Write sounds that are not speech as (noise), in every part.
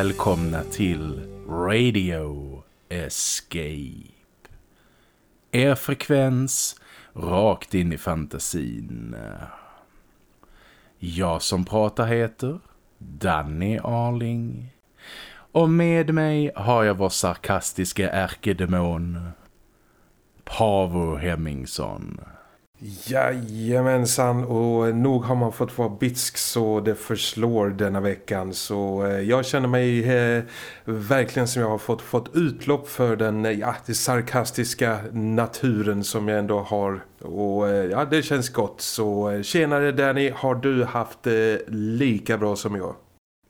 Välkomna till Radio Escape. Er frekvens rakt in i fantasin. Jag som pratar heter Danny Arling. Och med mig har jag vår sarkastiska ärkedemon Pavo Hemmingsson. Jajamensan och nog har man fått vara bitsk så det förslår denna veckan. Så eh, jag känner mig eh, verkligen som jag har fått, fått utlopp för den eh, ja, det sarkastiska naturen som jag ändå har. Och eh, ja det känns gott. Så tjenare Danny har du haft det lika bra som jag?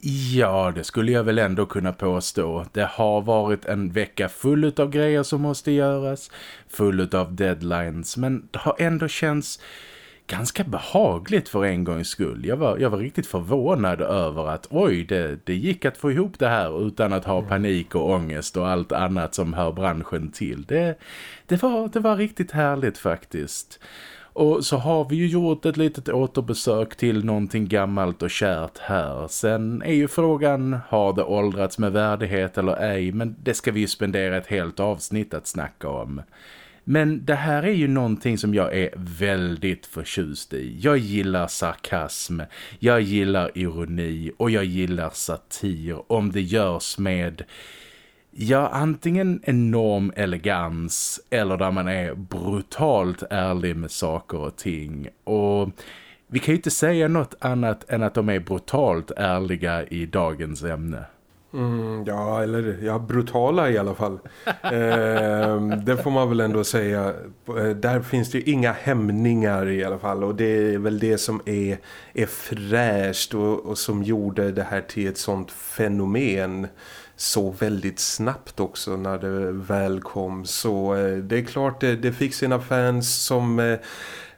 Ja, det skulle jag väl ändå kunna påstå. Det har varit en vecka full av grejer som måste göras, full av deadlines, men det har ändå känts ganska behagligt för en gångs skull. Jag var, jag var riktigt förvånad över att oj, det, det gick att få ihop det här utan att ha mm. panik och ångest och allt annat som hör branschen till. Det, det, var, det var riktigt härligt faktiskt. Och så har vi ju gjort ett litet återbesök till någonting gammalt och kärt här. Sen är ju frågan, har det åldrats med värdighet eller ej? Men det ska vi ju spendera ett helt avsnitt att snacka om. Men det här är ju någonting som jag är väldigt förtjust i. Jag gillar sarkasm, jag gillar ironi och jag gillar satir om det görs med Ja, antingen enorm elegans eller där man är brutalt ärlig med saker och ting. Och vi kan ju inte säga något annat än att de är brutalt ärliga i dagens ämne. Mm, ja, eller ja, brutala i alla fall. (laughs) eh, det får man väl ändå säga. Eh, där finns det ju inga hämningar i alla fall. Och det är väl det som är, är fräscht och, och som gjorde det här till ett sånt fenomen så väldigt snabbt också när det väl kom. Så eh, det är klart det, det fick sina fans som, eh,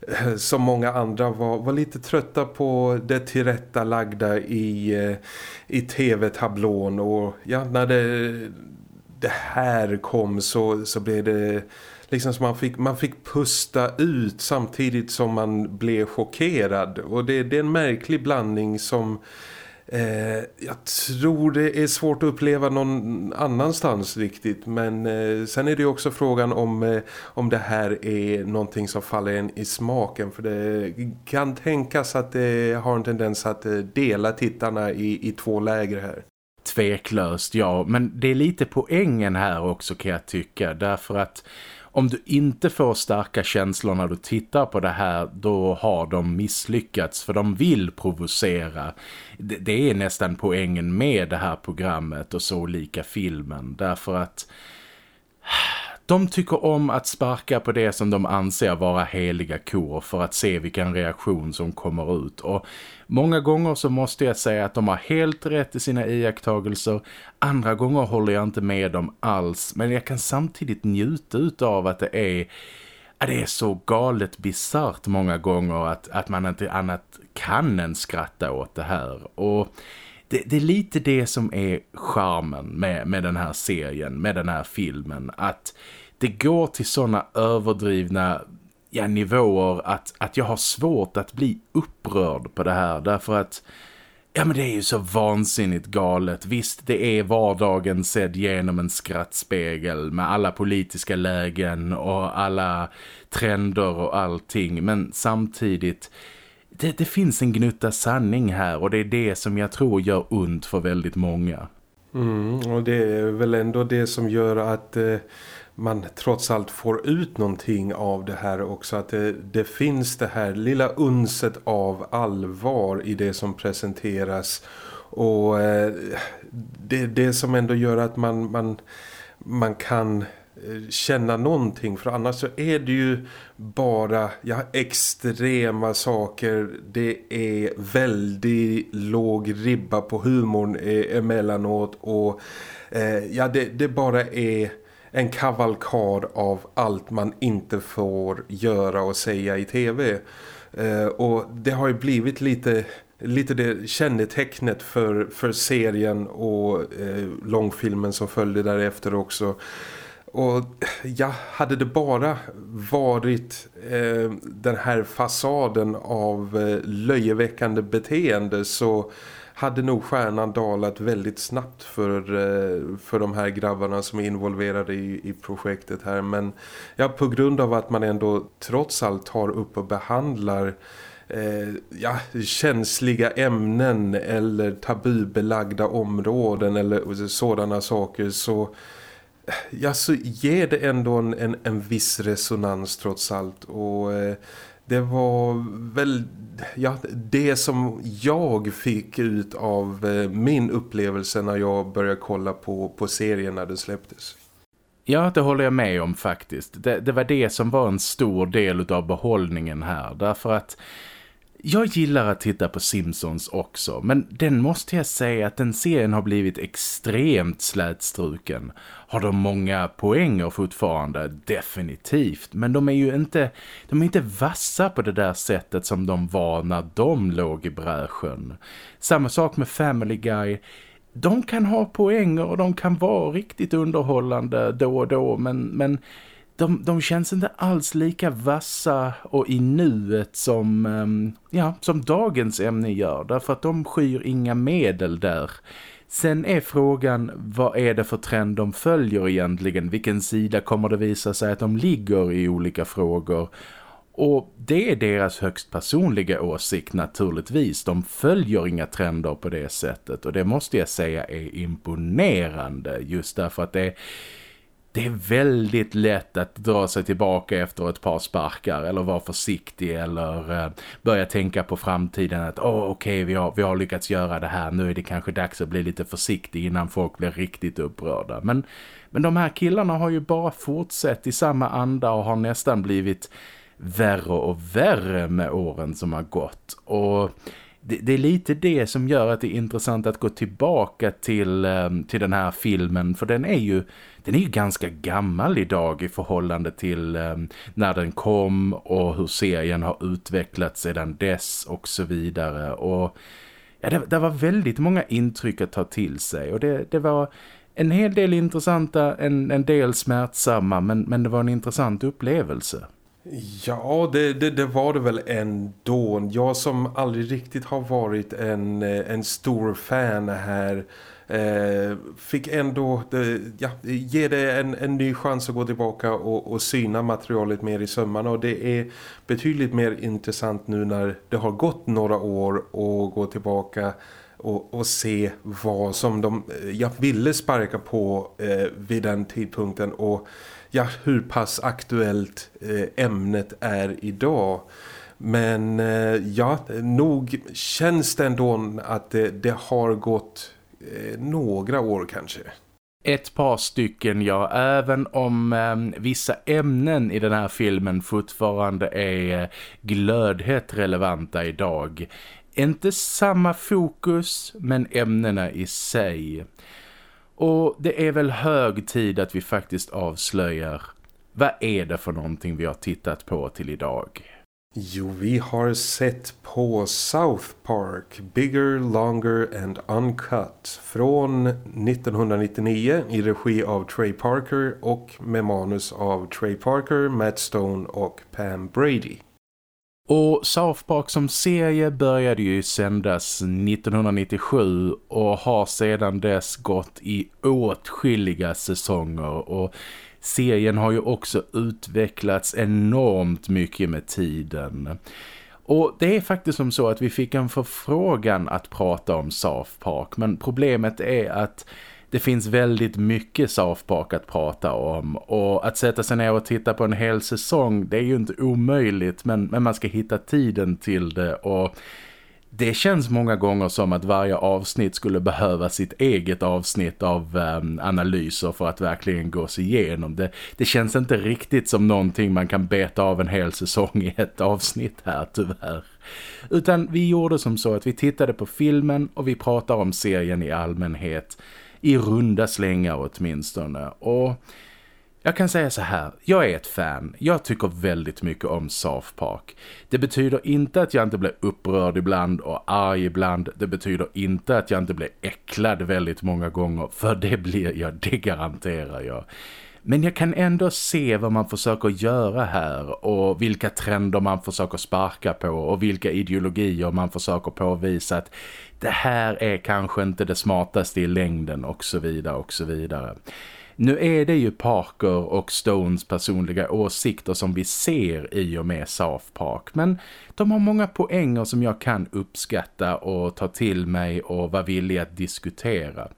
Eh, som många andra var, var lite trötta på det tillrättalagda i, eh, i tv-tablån. Och ja, när det, det här kom så, så blev det liksom som man fick, man fick pusta ut samtidigt som man blev chockerad. Och det, det är en märklig blandning som Eh, jag tror det är svårt att uppleva någon annanstans riktigt men eh, sen är det också frågan om, eh, om det här är någonting som faller en i smaken för det kan tänkas att det har en tendens att eh, dela tittarna i, i två läger här. Tveklöst, ja. Men det är lite poängen här också kan jag tycka. Därför att om du inte får starka känslor när du tittar på det här då har de misslyckats för de vill provocera. Det, det är nästan poängen med det här programmet och så lika filmen därför att de tycker om att sparka på det som de anser vara heliga kor för att se vilken reaktion som kommer ut. Och många gånger så måste jag säga att de har helt rätt i sina iakttagelser. Andra gånger håller jag inte med dem alls. Men jag kan samtidigt njuta av att det är... Det är så galet bizart många gånger att, att man inte annat kan än skratta åt det här. Och det, det, är lite det som är charmen med, med den här serien, med den här filmen. Att det går till sådana överdrivna ja, nivåer att, att jag har svårt att bli upprörd på det här. Därför att ja men det är ju så vansinnigt galet. Visst, det är vardagen sedd genom en skrattspegel med alla politiska lägen och alla trender och allting. Men samtidigt det, det, finns en gnutta sanning här och det är det som jag tror gör ont för väldigt många. Mm, och det är väl ändå det som gör att eh, man trots allt får ut någonting av det här också. Att det, det, finns det här lilla unset av allvar i det som presenteras. Och eh, det det som ändå gör att man, man, man kan Eh, känna någonting för. Annars så är det ju bara ja, extrema saker. Det är väldigt låg ribba på humorn eh, emellanåt. Och eh, ja det, det bara är en kavalkad av allt man inte får göra och säga i tv eh, och det har ju blivit lite lite det kännetecknet för, för serien och eh, långfilmen som följde därefter också. Och ja, hade det bara varit eh, den här fasaden av eh, löjeväckande beteende så hade nog stjärnan dalat väldigt snabbt för, eh, för de här grabbarna som är involverade i, i projektet här. Men ja, på grund av att man ändå trots allt tar upp och behandlar eh, ja, känsliga ämnen eller tabubelagda områden eller sådana saker så ja, så ger det ändå en, en, en viss resonans trots allt och eh, det var väl ja, det som jag fick ut av eh, min upplevelse när jag började kolla på, på serien när den släpptes. Ja, det håller jag med om faktiskt. Det, det var det som var en stor del av behållningen här. Därför att jag gillar att titta på Simpsons också, men den måste jag säga att den serien har blivit extremt slätstruken. Har de många poänger fortfarande? Definitivt, men de är ju inte, de är inte vassa på det där sättet som de var när de låg i bräschen. Samma sak med Family Guy. De kan ha poänger och de kan vara riktigt underhållande då och då, men... men de, de känns inte alls lika vassa och i nuet som, ehm, ja, som dagens ämne gör. Därför att de skyr inga medel där. Sen är frågan, vad är det för trend de följer egentligen? Vilken sida kommer det visa sig att de ligger i olika frågor? Och det är deras högst personliga åsikt naturligtvis. De följer inga trender på det sättet. Och det måste jag säga är imponerande. Just därför att det är det är väldigt lätt att dra sig tillbaka efter ett par sparkar eller vara försiktig eller eh, börja tänka på framtiden att åh oh, okej okay, vi, har, vi har lyckats göra det här. Nu är det kanske dags att bli lite försiktig innan folk blir riktigt upprörda. Men, men de här killarna har ju bara fortsatt i samma anda och har nästan blivit värre och värre med åren som har gått. Och det, det, är lite det som gör att det är intressant att gå tillbaka till, ehm, till den här filmen. För den är ju den är ju ganska gammal idag i förhållande till ehm, när den kom och hur serien har utvecklats sedan dess och så vidare. Och ja, det, det var väldigt många intryck att ta till sig. Och det, det var en hel del intressanta, en, en del smärtsamma men, men det var en intressant upplevelse. Ja, det, det, det, var det väl ändå. Jag som aldrig riktigt har varit en, eh, en stor fan här eh, fick ändå ja, ge det en, en ny chans att gå tillbaka och, och syna materialet mer i sömmarna. Och det är betydligt mer intressant nu när det har gått några år och gå tillbaka och, och, se vad som de eh, jag ville sparka på eh, vid den tidpunkten och ja, hur pass aktuellt eh, ämnet är idag. Men eh, ja, nog känns det ändå att det, det har gått eh, några år kanske. Ett par stycken, ja. Även om eh, vissa ämnen i den här filmen fortfarande är eh, glödhett relevanta idag. Inte samma fokus, men ämnena i sig. Och det är väl hög tid att vi faktiskt avslöjar vad är det för någonting vi har tittat på till idag? Jo, vi har sett på South Park Bigger, Longer and Uncut från 1999 i regi av Trey Parker och med manus av Trey Parker, Matt Stone och Pam Brady. Och South Park som serie började ju sändas 1997 och har sedan dess gått i åtskilliga säsonger och serien har ju också utvecklats enormt mycket med tiden. Och det är faktiskt som så att vi fick en förfrågan att prata om South Park men problemet är att det finns väldigt mycket South Park att prata om och att sätta sig ner och titta på en hel säsong det är ju inte omöjligt men, men man ska hitta tiden till det och det känns många gånger som att varje avsnitt skulle behöva sitt eget avsnitt av um, analyser för att verkligen gå sig igenom. Det, det känns inte riktigt som någonting man kan beta av en hel säsong i ett avsnitt här tyvärr. Utan vi gjorde som så att vi tittade på filmen och vi pratar om serien i allmänhet i runda slängar åtminstone. Och jag kan säga så här, jag är ett fan. Jag tycker väldigt mycket om South Park. Det betyder inte att jag inte blir upprörd ibland och arg ibland. Det betyder inte att jag inte blir äcklad väldigt många gånger. För det blir jag, det garanterar jag. Men jag kan ändå se vad man försöker göra här och vilka trender man försöker sparka på och vilka ideologier man försöker påvisa att det här är kanske inte det smartaste i längden och så vidare och så vidare. Nu är det ju Parker och Stones personliga åsikter som vi ser i och med South Park. Men de har många poänger som jag kan uppskatta och ta till mig och vara villig att diskutera.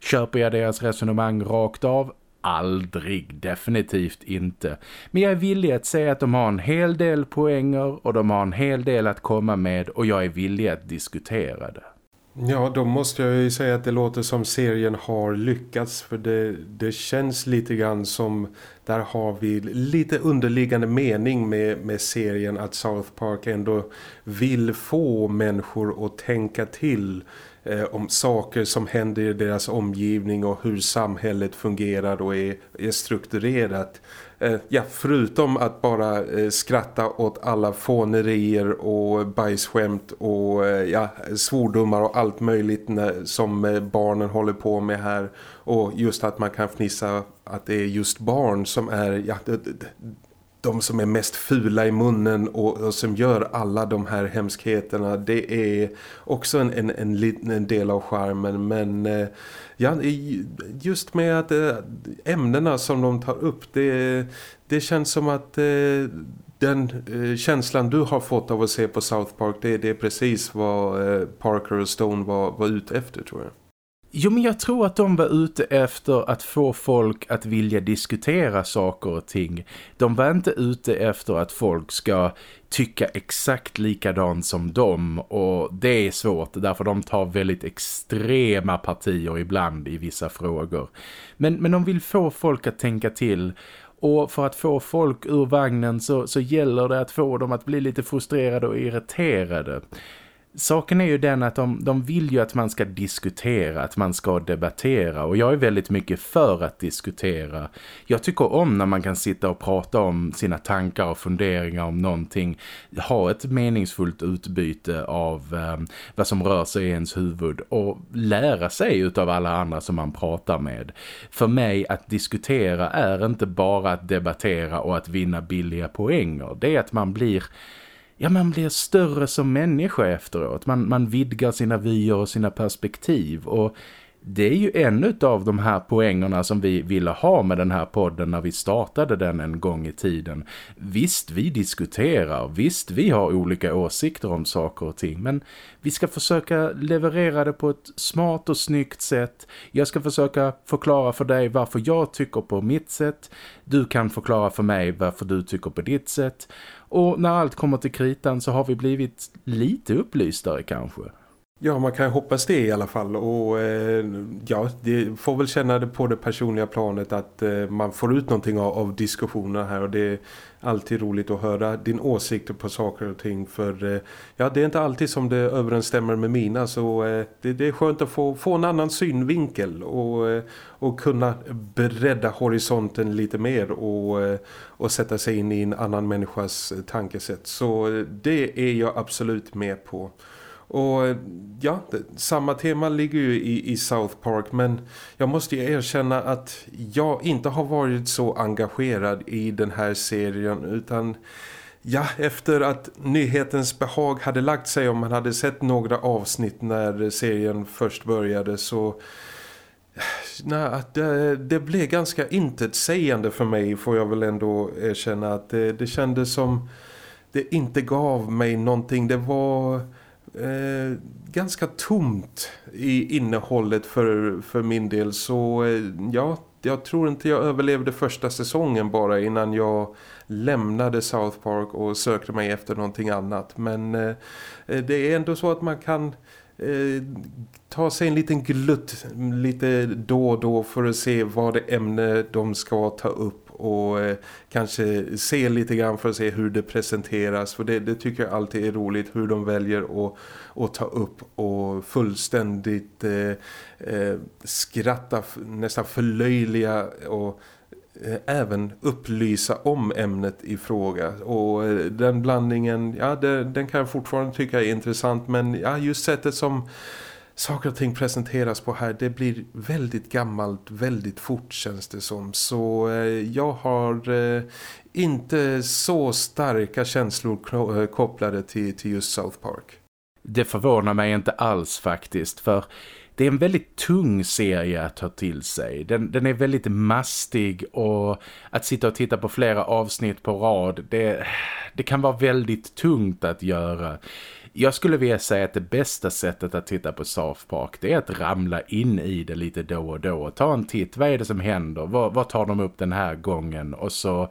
Köper jag deras resonemang rakt av? Aldrig, definitivt inte. Men jag är villig att säga att de har en hel del poänger och de har en hel del att komma med och jag är villig att diskutera det. Ja, då måste jag ju säga att det låter som serien har lyckats för det, det känns lite grann som där har vi lite underliggande mening med, med serien att South Park ändå vill få människor att tänka till eh, om saker som händer i deras omgivning och hur samhället fungerar och är, är strukturerat. Eh, ja, förutom att bara eh, skratta åt alla fånerier och bajsskämt och eh, ja, svordomar och allt möjligt när, som eh, barnen håller på med här. Och just att man kan fnissa att det är just barn som är ja, de som är mest fula i munnen och, och, som gör alla de här hemskheterna det är också en, en, en, en del av charmen men eh, ja, just med att eh, ämnena som de tar upp det, det känns som att eh, den känslan du har fått av att se på South Park det, det är precis vad Parker och Stone var, var ute efter tror jag. Jo men jag tror att de var ute efter att få folk att vilja diskutera saker och ting. De var inte ute efter att folk ska tycka exakt likadant som dem och det är svårt därför de tar väldigt extrema partier ibland i vissa frågor. Men, men de vill få folk att tänka till och för att få folk ur vagnen så, så gäller det att få dem att bli lite frustrerade och irriterade. Saken är ju den att de, de vill ju att man ska diskutera, att man ska debattera och jag är väldigt mycket för att diskutera. Jag tycker om när man kan sitta och prata om sina tankar och funderingar om någonting, ha ett meningsfullt utbyte av eh, vad som rör sig i ens huvud och lära sig av alla andra som man pratar med. För mig att diskutera är inte bara att debattera och att vinna billiga poänger, det är att man blir ja, man blir större som människa efteråt. Man, man vidgar sina vyer och sina perspektiv och det är ju en av de här poängerna som vi ville ha med den här podden när vi startade den en gång i tiden. Visst, vi diskuterar. Visst, vi har olika åsikter om saker och ting. Men vi ska försöka leverera det på ett smart och snyggt sätt. Jag ska försöka förklara för dig varför jag tycker på mitt sätt. Du kan förklara för mig varför du tycker på ditt sätt. Och när allt kommer till kritan så har vi blivit lite upplystare kanske. Ja, man kan hoppas det i alla fall. Och eh, ja, det får väl känna det på det personliga planet att eh, man får ut någonting av, av diskussionerna här. Och det är alltid roligt att höra din åsikt på saker och ting. För eh, ja, det är inte alltid som det överensstämmer med mina. Så eh, det, det, är skönt att få, få en annan synvinkel och, eh, och kunna bredda horisonten lite mer och, eh, och sätta sig in i en annan människas tankesätt. Så det är jag absolut med på. Och ja, samma tema ligger ju i, i South Park men jag måste ju erkänna att jag inte har varit så engagerad i den här serien utan ja, efter att nyhetens behag hade lagt sig om man hade sett några avsnitt när serien först började så (sighs) nej, det, det blev ganska intetsägande för mig får jag väl ändå erkänna att det, det kändes som det inte gav mig någonting. Det var eh, ganska tomt i innehållet för, för min del så eh, ja, jag tror inte jag överlevde första säsongen bara innan jag lämnade South Park och sökte mig efter någonting annat. Men eh, eh det är ändå så att man kan eh, ta sig en liten glutt lite då och då för att se vad det ämne de ska ta upp och eh, kanske se lite grann för att se hur det presenteras. För det, det tycker jag alltid är roligt hur de väljer att, att ta upp och fullständigt eh, eh, skratta, nästan förlöjliga och eh, även upplysa om ämnet i fråga. Och eh, den blandningen, ja det, den kan jag fortfarande tycka är intressant. Men ja just sättet som saker och ting presenteras på här det blir väldigt gammalt, väldigt fort känns det som. Så eh, jag har eh, inte så starka känslor eh, kopplade till, till just South Park. Det förvånar mig inte alls faktiskt för det är en väldigt tung serie att ta till sig. Den, den är väldigt mastig och att sitta och titta på flera avsnitt på rad, det, det kan vara väldigt tungt att göra. Jag skulle vilja säga att det bästa sättet att titta på South Park det är att ramla in i det lite då och då. Ta en titt, vad är det som händer? Vad, vad tar de upp den här gången? Och så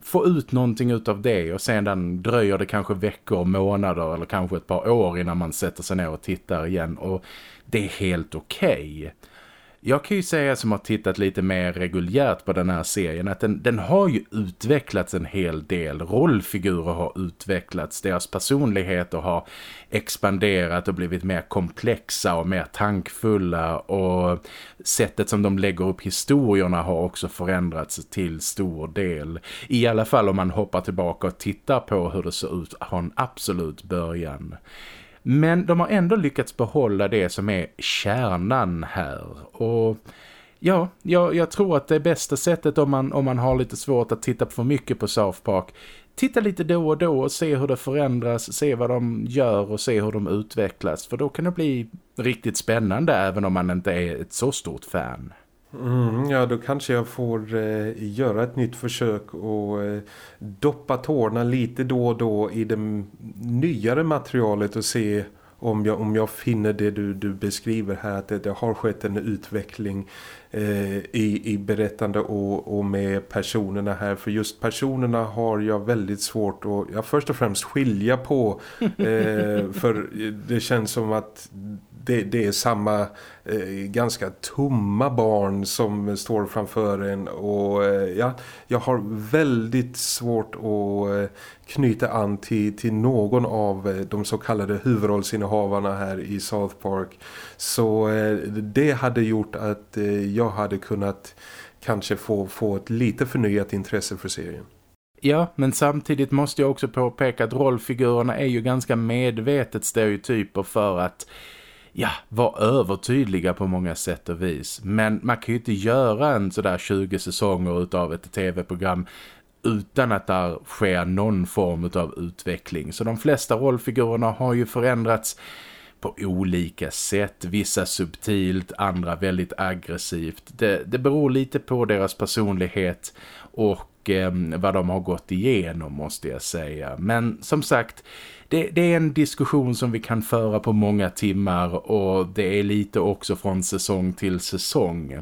få ut någonting av det och sedan dröjer det kanske veckor, månader eller kanske ett par år innan man sätter sig ner och tittar igen och det är helt okej. Okay. Jag kan ju säga som har tittat lite mer reguljärt på den här serien att den, den har ju utvecklats en hel del. Rollfigurer har utvecklats, deras personligheter har expanderat och blivit mer komplexa och mer tankfulla och sättet som de lägger upp historierna har också förändrats till stor del. I alla fall om man hoppar tillbaka och tittar på hur det ser ut från absolut början. Men de har ändå lyckats behålla det som är kärnan här. Och ja, jag, jag tror att det bästa sättet om man, om man har lite svårt att titta för mycket på South Park titta lite då och då och se hur det förändras, se vad de gör och se hur de utvecklas. För då kan det bli riktigt spännande även om man inte är ett så stort fan. Mm, ja, då kanske jag får eh, göra ett nytt försök och eh, doppa tårna lite då och då i det nyare materialet och se om jag, om jag finner det du, du beskriver här att det, det har skett en utveckling eh, i, i berättande och, och med personerna här. För just personerna har jag väldigt svårt att ja, först och främst skilja på (laughs) eh, för det känns som att det, det är samma eh, ganska tomma barn som står framför en och eh, ja, jag har väldigt svårt att eh, knyta an till, till någon av eh, de så kallade huvudrollsinnehavarna här i South Park. Så eh, det hade gjort att eh, jag hade kunnat kanske få, få ett lite förnyat intresse för serien. Ja, men samtidigt måste jag också påpeka att rollfigurerna är ju ganska medvetet stereotyper för att ja, var övertydliga på många sätt och vis. Men man kan ju inte göra en sådär 20 säsonger utav ett tv-program utan att där sker någon form av utveckling. Så de flesta rollfigurerna har ju förändrats på olika sätt. Vissa subtilt, andra väldigt aggressivt. Det, det beror lite på deras personlighet och eh, vad de har gått igenom måste jag säga. Men som sagt, det, det, är en diskussion som vi kan föra på många timmar och det är lite också från säsong till säsong.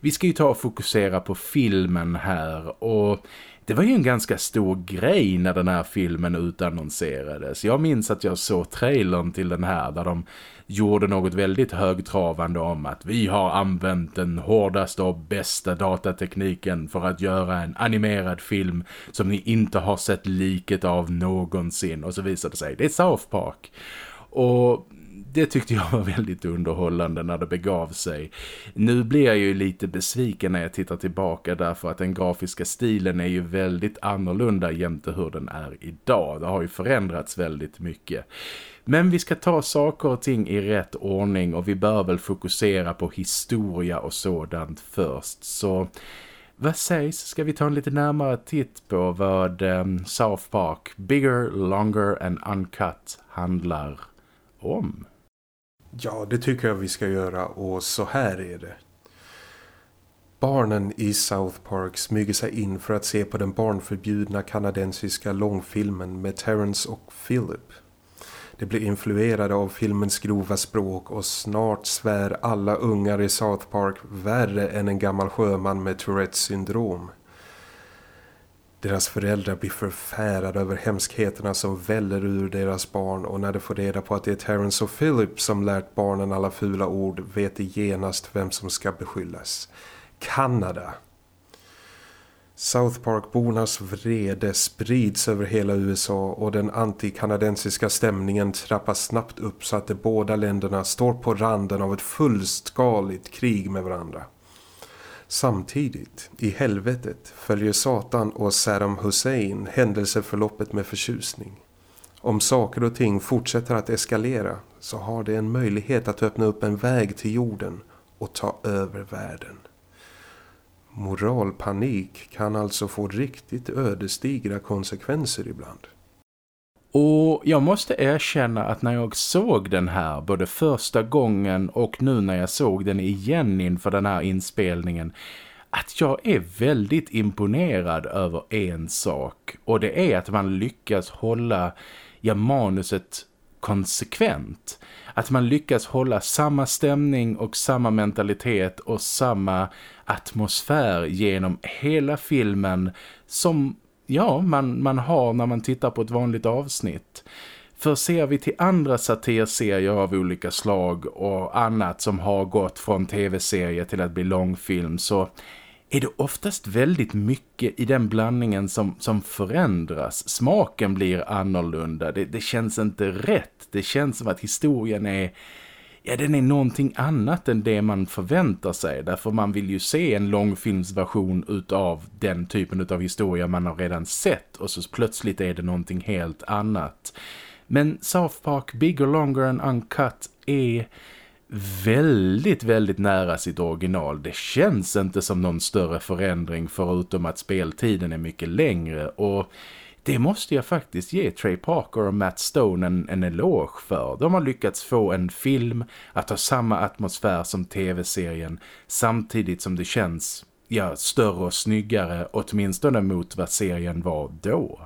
Vi ska ju ta och fokusera på filmen här och det var ju en ganska stor grej när den här filmen utannonserades. Jag minns att jag såg trailern till den här där de gjorde något väldigt högtravande om att vi har använt den hårdaste och bästa datatekniken för att göra en animerad film som ni inte har sett liket av någonsin. Och så visade det sig, det är South Park. Och det tyckte jag var väldigt underhållande när det begav sig. Nu blir jag ju lite besviken när jag tittar tillbaka därför att den grafiska stilen är ju väldigt annorlunda jämte hur den är idag. Det har ju förändrats väldigt mycket. Men vi ska ta saker och ting i rätt ordning och vi bör väl fokusera på historia och sådant först. Så vad sägs? Ska vi ta en lite närmare titt på vad um, South Park Bigger, Longer and Uncut handlar om? Ja, det tycker jag vi ska göra och så här är det. Barnen i South Park smyger sig in för att se på den barnförbjudna kanadensiska långfilmen med Terrence och Philip. De blir influerade av filmens grova språk och snart svär alla ungar i South Park värre än en gammal sjöman med Tourettes syndrom. Deras föräldrar blir förfärade över hemskheterna som väller ur deras barn och när de får reda på att det är Terence och Philip som lärt barnen alla fula ord vet de genast vem som ska beskyllas. Kanada. South Park-bornas vrede sprids över hela USA och den antikanadensiska stämningen trappas snabbt upp så att de båda länderna står på randen av ett fullskaligt krig med varandra. Samtidigt, i helvetet, följer Satan och Saddam Hussein händelseförloppet med förtjusning. Om saker och ting fortsätter att eskalera så har det en möjlighet att öppna upp en väg till jorden och ta över världen. Moralpanik kan alltså få riktigt ödesdigra konsekvenser ibland. Och jag måste erkänna att när jag såg den här både första gången och nu när jag såg den igen inför den här inspelningen att jag är väldigt imponerad över en sak och det är att man lyckas hålla ja, manuset konsekvent. Att man lyckas hålla samma stämning och samma mentalitet och samma atmosfär genom hela filmen som ja, man, man har när man tittar på ett vanligt avsnitt. För ser vi till andra satirserier av olika slag och annat som har gått från tv-serie till att bli långfilm så är det oftast väldigt mycket i den blandningen som, som förändras. Smaken blir annorlunda, det, det känns inte rätt. Det känns som att historien är ja, den är någonting annat än det man förväntar sig. Därför man vill ju se en långfilmsversion utav den typen av historia man har redan sett. Och så plötsligt är det någonting helt annat. Men South Park Bigger Longer and Uncut är väldigt, väldigt nära sitt original. Det känns inte som någon större förändring förutom att speltiden är mycket längre och det måste jag faktiskt ge Trey Parker och Matt Stone en, en eloge för. De har lyckats få en film att ha samma atmosfär som tv-serien samtidigt som det känns ja, större och snyggare åtminstone mot vad serien var då.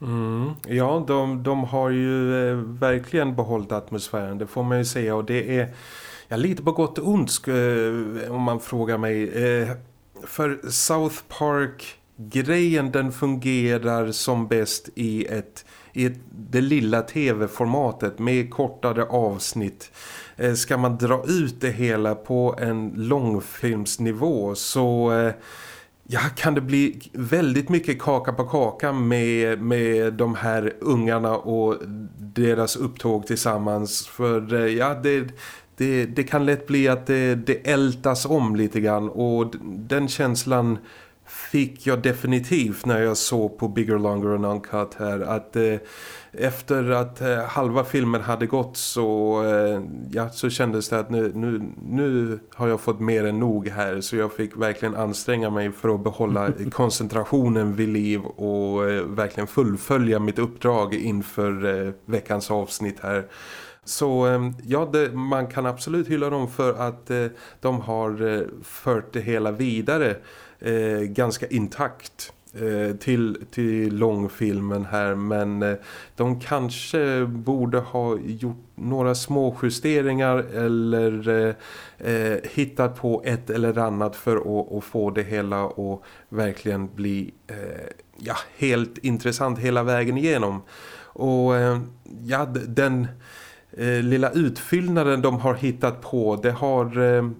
Mm. Ja, de, de har ju eh, verkligen behållit atmosfären, det får man ju säga. Och det är ja, lite på gott och ont eh, om man frågar mig. Eh, för South Park grejen den fungerar som bäst i ett i ett, det lilla tv-formatet med kortare avsnitt. Eh, ska man dra ut det hela på en långfilmsnivå så eh, ja, kan det bli väldigt mycket kaka på kaka med, med de här ungarna och deras upptåg tillsammans. För eh, ja, det, det, det kan lätt bli att det, det ältas om lite grann. Och den känslan fick jag definitivt när jag såg på Bigger, Longer and Uncut här. Att eh, efter att eh, halva filmen hade gått så, eh, ja, så kändes det att nu, nu, nu har jag fått mer än nog här. Så jag fick verkligen anstränga mig för att behålla (laughs) koncentrationen vid liv och eh, verkligen fullfölja mitt uppdrag inför eh, veckans avsnitt här. Så ehm, ja, det, man kan absolut hylla dem för att eh, de har eh, fört det hela vidare eh, ganska intakt eh, till, till långfilmen här men eh, de kanske borde ha gjort några små justeringar eller eh, eh hittat på ett eller annat för att, att få det hela att verkligen bli eh, ja, helt intressant hela vägen igenom. Och ehm, ja, den eh, lilla utfyllnaden de har hittat på det har eh,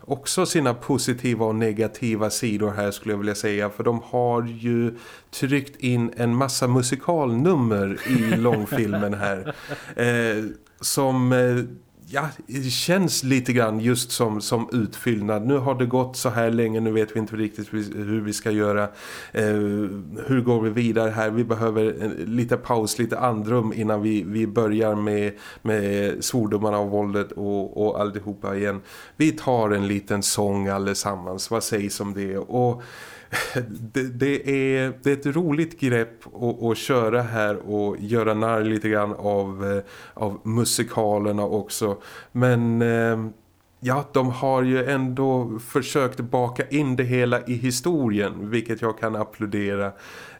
också sina positiva och negativa sidor här skulle jag vilja säga. För de har ju tryckt in en massa musikalnummer i långfilmen här. Eh, som eh, ja, det känns lite grann just som, som utfyllnad. Nu har det gått så här länge, nu vet vi inte riktigt hur vi ska göra. Eh, hur går vi vidare här? Vi behöver eh, lite paus, lite andrum innan vi, vi börjar med, med svordomarna och våldet och, och alltihopa igen. Vi tar en liten sång allesammans, vad sägs om det? Och (laughs) det, det, är, det är ett roligt grepp att, att köra här och göra när lite grann av, eh, av musikalerna också. Men eh, ja, de har ju ändå försökt baka in det hela i historien, vilket jag kan applådera.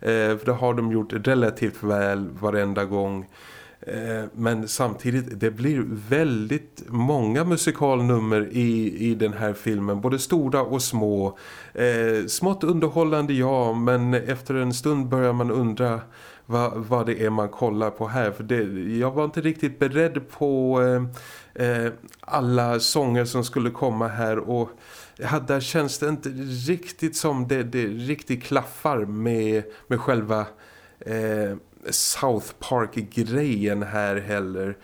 Eh, för det har de gjort relativt väl varenda gång. Eh, men samtidigt, det blir väldigt många musikalnummer i, i den här filmen. Både stora och små. Eh, smått underhållande, ja. Men efter en stund börjar man undra vad, vad det är man kollar på här. För det, jag var inte riktigt beredd på eh, eh, alla sånger som skulle komma här. Och ja, där känns det inte riktigt som det, det riktigt klaffar med, med själva... Eh, South Park-grejen här heller.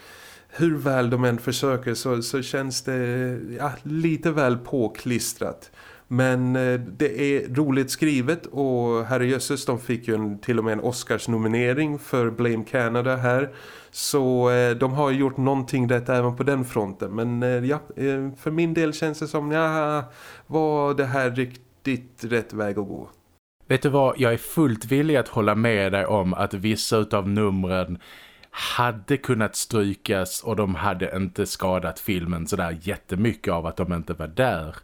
Hur väl de än försöker så, så känns det ja, lite väl påklistrat. Men eh, det är roligt skrivet och herrejösses de fick ju en, till och med en Oscars-nominering för Blame Canada här. Så eh, de har gjort någonting rätt även på den fronten. Men eh, ja, för min del känns det som, ja, var det här riktigt rätt väg att gå? Vet du vad, jag är fullt villig att hålla med dig om att vissa av numren hade kunnat strykas och de hade inte skadat filmen sådär jättemycket av att de inte var där.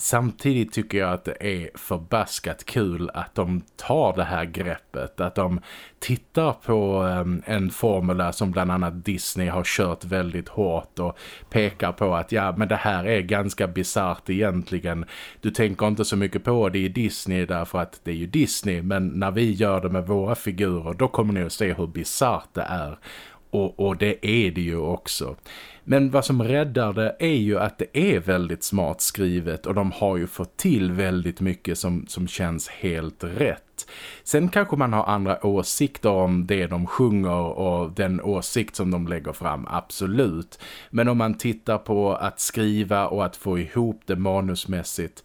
Samtidigt tycker jag att det är förbaskat kul att de tar det här greppet. Att de tittar på ehm, en formula som bland annat Disney har kört väldigt hårt och pekar på att ja men det här är ganska bizart egentligen. Du tänker inte så mycket på det i Disney därför att det är ju Disney men när vi gör det med våra figurer då kommer ni att se hur bizart det är. Och, och det är det ju också. Men vad som räddar det är ju att det är väldigt smart skrivet och de har ju fått till väldigt mycket som, som känns helt rätt. Sen kanske man har andra åsikter om det de sjunger och den åsikt som de lägger fram, absolut. Men om man tittar på att skriva och att få ihop det manusmässigt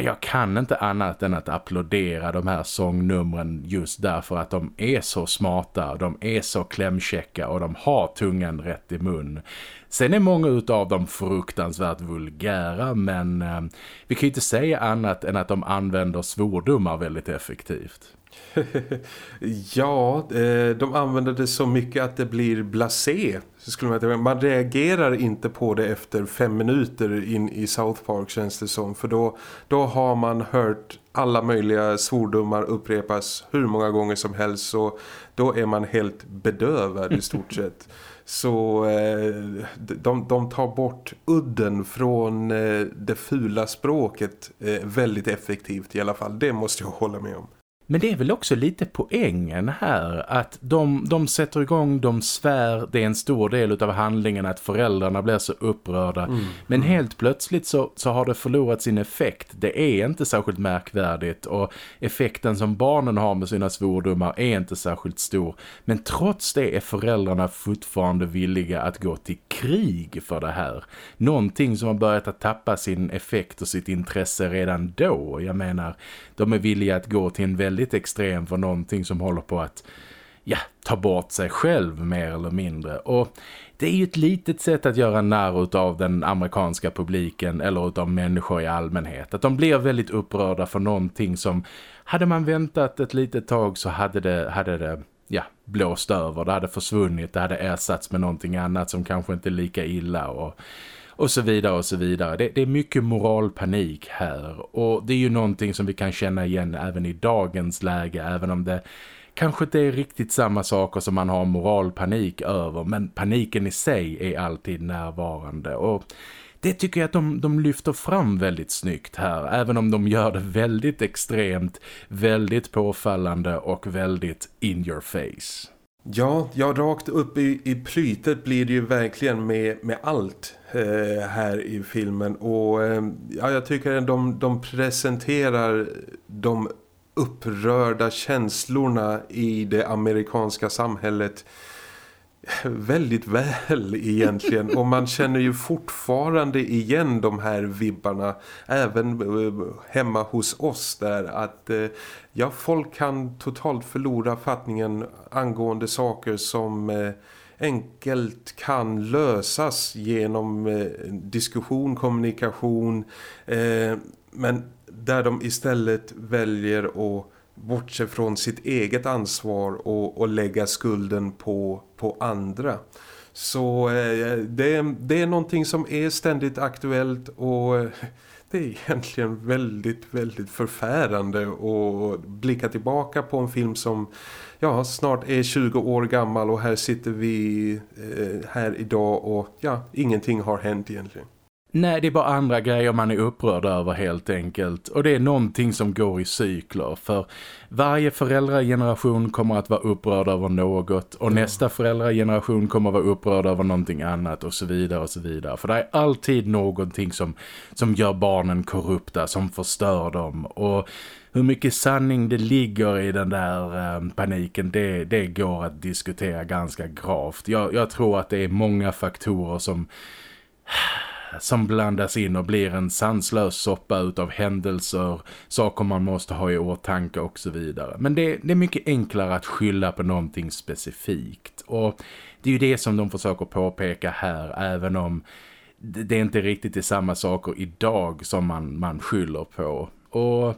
jag kan inte annat än att applådera de här sångnumren just därför att de är så smarta, de är så klämkäcka och de har tungan rätt i mun. Sen är många av dem fruktansvärt vulgära men eh, vi kan ju inte säga annat än att de använder svordomar väldigt effektivt. (laughs) ja, eh, de använder det så mycket att det blir blasé. Skulle man, man reagerar inte på det efter fem minuter in i South Park känns det som. För då, då har man hört alla möjliga svordomar upprepas hur många gånger som helst. Så då är man helt bedövad i stort (laughs) sett. Så eh, de, de tar bort udden från eh, det fula språket väldigt effektivt i alla fall. Det måste jag hålla med om. Men det är väl också lite poängen här att de, de sätter igång, de svär, det är en stor del av handlingen att föräldrarna blir så upprörda. Mm. Men mm. helt plötsligt så, så har det förlorat sin effekt. Det är inte särskilt märkvärdigt och effekten som barnen har med sina svordomar är inte särskilt stor. Men trots det är föräldrarna fortfarande villiga att gå till krig för det här. Någonting som har börjat att tappa sin effekt och sitt intresse redan då. Jag menar, de är villiga att gå till en väldigt väldigt extrem för någonting som håller på att ja, ta bort sig själv mer eller mindre. Och det är ju ett litet sätt att göra narr av den amerikanska publiken eller av människor i allmänhet. Att de blir väldigt upprörda för någonting som hade man väntat ett litet tag så hade det, hade det ja, blåst över. Det hade försvunnit, det hade ersatts med någonting annat som kanske inte är lika illa och och så vidare och så vidare. Det, det, är mycket moralpanik här och det är ju någonting som vi kan känna igen även i dagens läge även om det kanske inte är riktigt samma saker som man har moralpanik över men paniken i sig är alltid närvarande och det tycker jag att de, de lyfter fram väldigt snyggt här även om de gör det väldigt extremt, väldigt påfallande och väldigt in your face. Ja, ja rakt upp i, i plytet blir det ju verkligen med, med allt eh, här i filmen. Och eh, ja, jag tycker att de, de presenterar de upprörda känslorna i det amerikanska samhället väldigt väl egentligen. Och man känner ju fortfarande igen de här vibbarna även eh, hemma hos oss där att eh, ja folk kan totalt förlora fattningen angående saker som eh, enkelt kan lösas genom diskussion, kommunikation men där de istället väljer att bortse från sitt eget ansvar och, och lägga skulden på, på andra. Så eh, det, det är någonting som är ständigt aktuellt och eh, det är egentligen väldigt, väldigt förfärande att blicka tillbaka på en film som ja, snart är 20 år gammal och här sitter vi eh, här idag och ja, ingenting har hänt egentligen. Nej, det är bara andra grejer man är upprörd över helt enkelt. Och det är någonting som går i cykler. För varje föräldrageneration kommer att vara upprörd över något. Och mm. nästa föräldrageneration kommer att vara upprörd över någonting annat. Och så vidare och så vidare. För det är alltid någonting som, som gör barnen korrupta. Som förstör dem. Och hur mycket sanning det ligger i den där eh, paniken det, det går att diskutera ganska gravt. Jag, jag tror att det är många faktorer som som blandas in och blir en sanslös soppa utav händelser, saker man måste ha i åtanke och så vidare. Men det, det är mycket enklare att skylla på någonting specifikt och det är ju det som de försöker påpeka här även om det är inte riktigt är samma saker idag som man, man skyller på. Och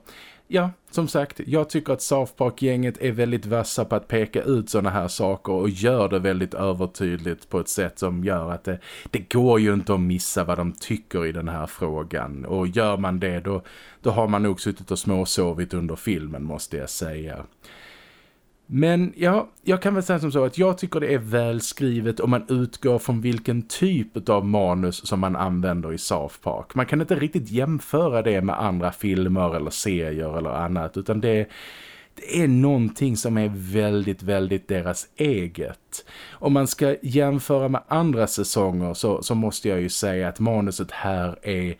ja, som sagt, jag tycker att South Park-gänget är väldigt vassa på att peka ut sådana här saker och gör det väldigt övertydligt på ett sätt som gör att det, det går ju inte att missa vad de tycker i den här frågan. Och gör man det då, då har man nog suttit och småsovit under filmen måste jag säga. Men ja, jag kan väl säga som så att jag tycker det är välskrivet om man utgår från vilken typ av manus som man använder i South Park. Man kan inte riktigt jämföra det med andra filmer eller serier eller annat utan det, det är någonting som är väldigt, väldigt deras eget. Om man ska jämföra med andra säsonger så, så måste jag ju säga att manuset här är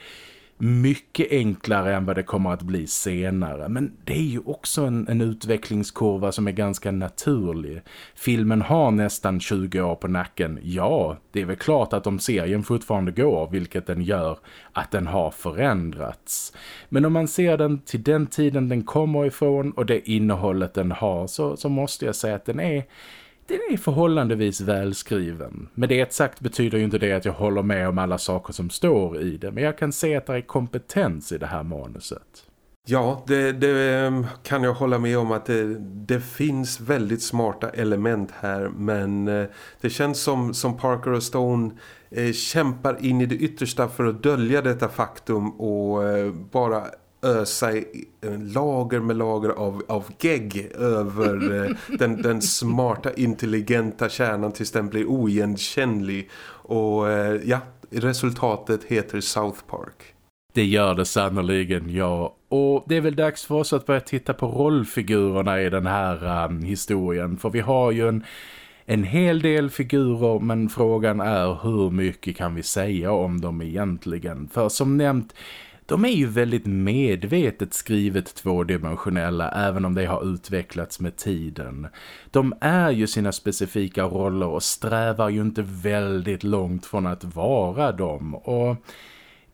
mycket enklare än vad det kommer att bli senare. Men det är ju också en, en, utvecklingskurva som är ganska naturlig. Filmen har nästan 20 år på nacken. Ja, det är väl klart att om serien fortfarande går, vilket den gör, att den har förändrats. Men om man ser den till den tiden den kommer ifrån och det innehållet den har så, så måste jag säga att den är den är förhållandevis välskriven. Men det sagt betyder ju inte det att jag håller med om alla saker som står i det. Men jag kan se att det är kompetens i det här manuset. Ja, det, det ehm, kan jag hålla med om att det, det, finns väldigt smarta element här. Men eh, det känns som, som Parker och Stone eh, kämpar in i det yttersta för att dölja detta faktum och eh, bara ösa lager med lager av, av gegg över den, den smarta, intelligenta kärnan tills den blir oigenkännlig. Och ja, resultatet heter South Park. Det gör det sannoliken, ja. Och det är väl dags för oss att börja titta på rollfigurerna i den här um, historien. För vi har ju en, en hel del figurer men frågan är hur mycket kan vi säga om dem egentligen. För som nämnt, de är ju väldigt medvetet skrivet tvådimensionella även om det har utvecklats med tiden. De är ju sina specifika roller och strävar ju inte väldigt långt från att vara dem och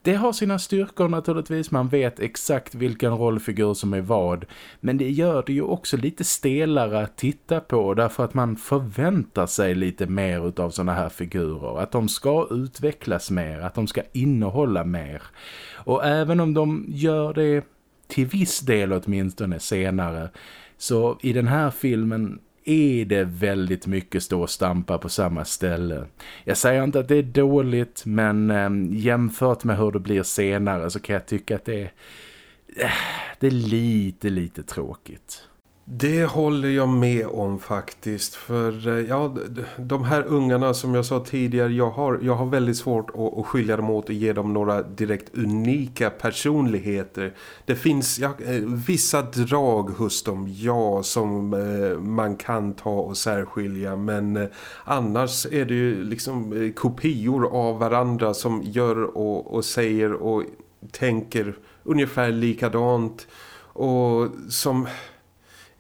det har sina styrkor naturligtvis, man vet exakt vilken rollfigur som är vad. Men det gör det ju också lite stelare att titta på därför att man förväntar sig lite mer av sådana här figurer. Att de ska utvecklas mer, att de ska innehålla mer. Och även om de gör det till viss del åtminstone senare så i den här filmen är det väldigt mycket stå och stampa på samma ställe. Jag säger inte att det är dåligt men eh, jämfört med hur det blir senare så kan jag tycka att det är, eh, det är lite, lite tråkigt. Det håller jag med om faktiskt för eh, ja, de här ungarna som jag sa tidigare jag har, jag har väldigt svårt att, att skilja dem åt och ge dem några direkt unika personligheter. Det finns ja, eh, vissa drag hos dem, ja, som eh, man kan ta och särskilja men eh, annars är det ju liksom eh, kopior av varandra som gör och, och säger och tänker ungefär likadant och som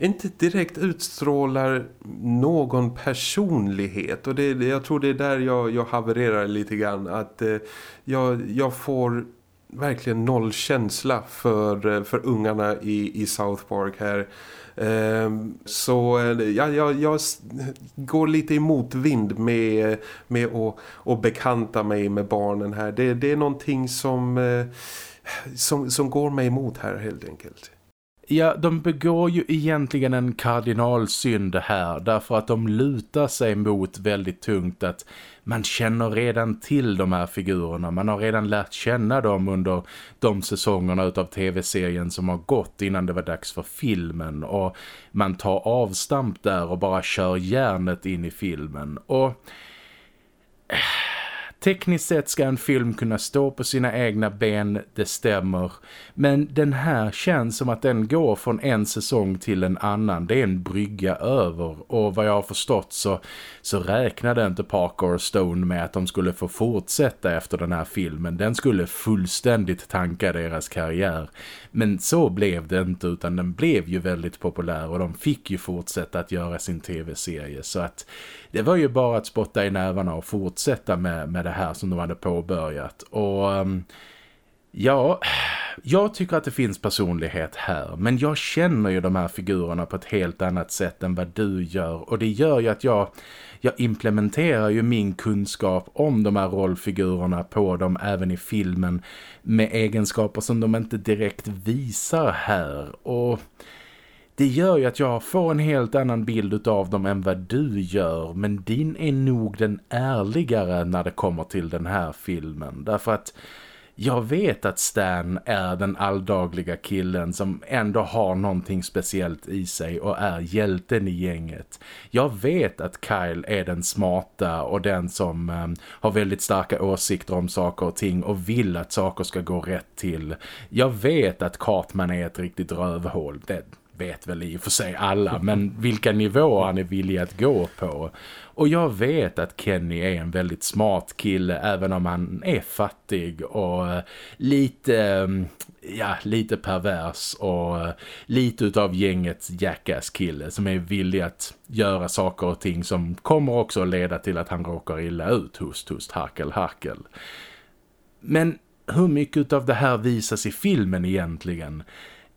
inte direkt utstrålar någon personlighet och det, jag tror det är där jag, jag havererar lite grann att eh, jag, jag får verkligen noll känsla för, eh, för ungarna i, i South Park här ehm, så eh, ja, jag, jag går lite emot vind med, med att, att bekanta mig med barnen här. Det, det är någonting som, eh, som, som går mig emot här helt enkelt. Ja, de begår ju egentligen en kardinalsynd här därför att de lutar sig mot väldigt tungt att man känner redan till de här figurerna. Man har redan lärt känna dem under de säsongerna av tv-serien som har gått innan det var dags för filmen och man tar avstamp där och bara kör järnet in i filmen och eh, Tekniskt sett ska en film kunna stå på sina egna ben, det stämmer. Men den här känns som att den går från en säsong till en annan. Det är en brygga över. Och vad jag har förstått så, så räknade inte Parker och Stone med att de skulle få fortsätta efter den här filmen. Den skulle fullständigt tanka deras karriär. Men så blev det inte utan den blev ju väldigt populär och de fick ju fortsätta att göra sin tv-serie. Så att det var ju bara att spotta i nävarna och fortsätta med, med det här som de hade påbörjat. Och ehm, ja, jag tycker att det finns personlighet här. Men jag känner ju de här figurerna på ett helt annat sätt än vad du gör. Och det gör ju att jag, jag implementerar ju min kunskap om de här rollfigurerna på dem även i filmen. Med egenskaper som de inte direkt visar här. Och det gör ju att jag får en helt annan bild av dem än vad du gör. Men din är nog den ärligare när det kommer till den här filmen. Därför att jag vet att Stan är den alldagliga killen som ändå har någonting speciellt i sig och är hjälten i gänget. Jag vet att Kyle är den smarta och den som eh, har väldigt starka åsikter om saker och ting och vill att saker ska gå rätt till. Jag vet att Cartman är ett riktigt rövhål. Det vet väl i och för sig alla, men vilka nivåer han är villig att gå på. Och jag vet att Kenny är en väldigt smart kille även om han är fattig och eh, lite mm, ja, lite pervers och eh, lite utav gängets jackass kille som är villig att göra saker och ting som kommer också att leda till att han råkar illa ut, host, host, hackel, hackel. Men hur mycket av det här visas i filmen egentligen?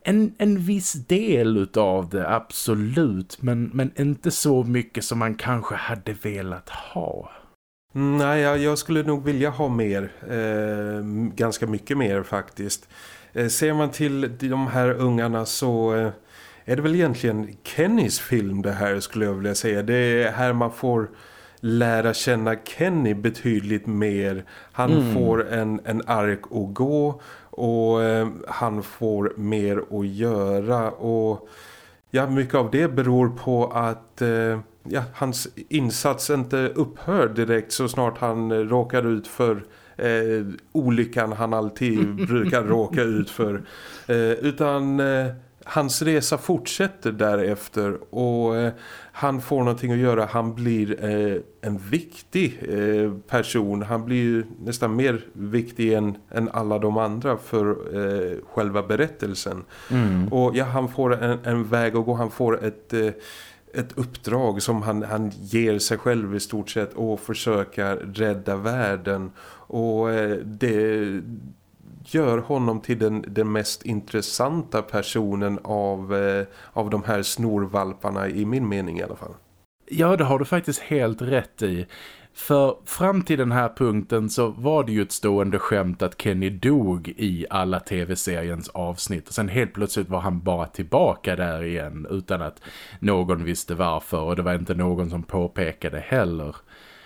En, en viss del utav det, absolut. Men, men inte så mycket som man kanske hade velat ha. Nej, jag skulle nog vilja ha mer. Eh, ganska mycket mer faktiskt. Eh, ser man till de här ungarna så eh, är det väl egentligen Kennys film det här skulle jag vilja säga. Det är här man får lära känna Kenny betydligt mer. Han mm. får en, en ark att gå och eh, han får mer att göra. Och ja, mycket av det beror på att eh, ja, hans insats inte upphör direkt så snart han råkar ut för eh, olyckan han alltid (laughs) brukar råka ut för. Eh, utan eh, hans resa fortsätter därefter. Och eh, han får någonting att göra. Han blir eh, en viktig eh, person. Han blir nästan mer viktig än, än alla de andra för eh, själva berättelsen. Mm. Och ja, han får en, en, väg att gå. Han får ett eh, ett uppdrag som han, han ger sig själv i stort sett och försöka rädda världen och eh, det gör honom till den, den mest intressanta personen av, eh, av de här snorvalparna i min mening i alla fall. Ja, det har du faktiskt helt rätt i. För fram till den här punkten så var det ju ett stående skämt att Kenny dog i alla tv-seriens avsnitt. Och sen helt plötsligt var han bara tillbaka där igen utan att någon visste varför och det var inte någon som påpekade heller.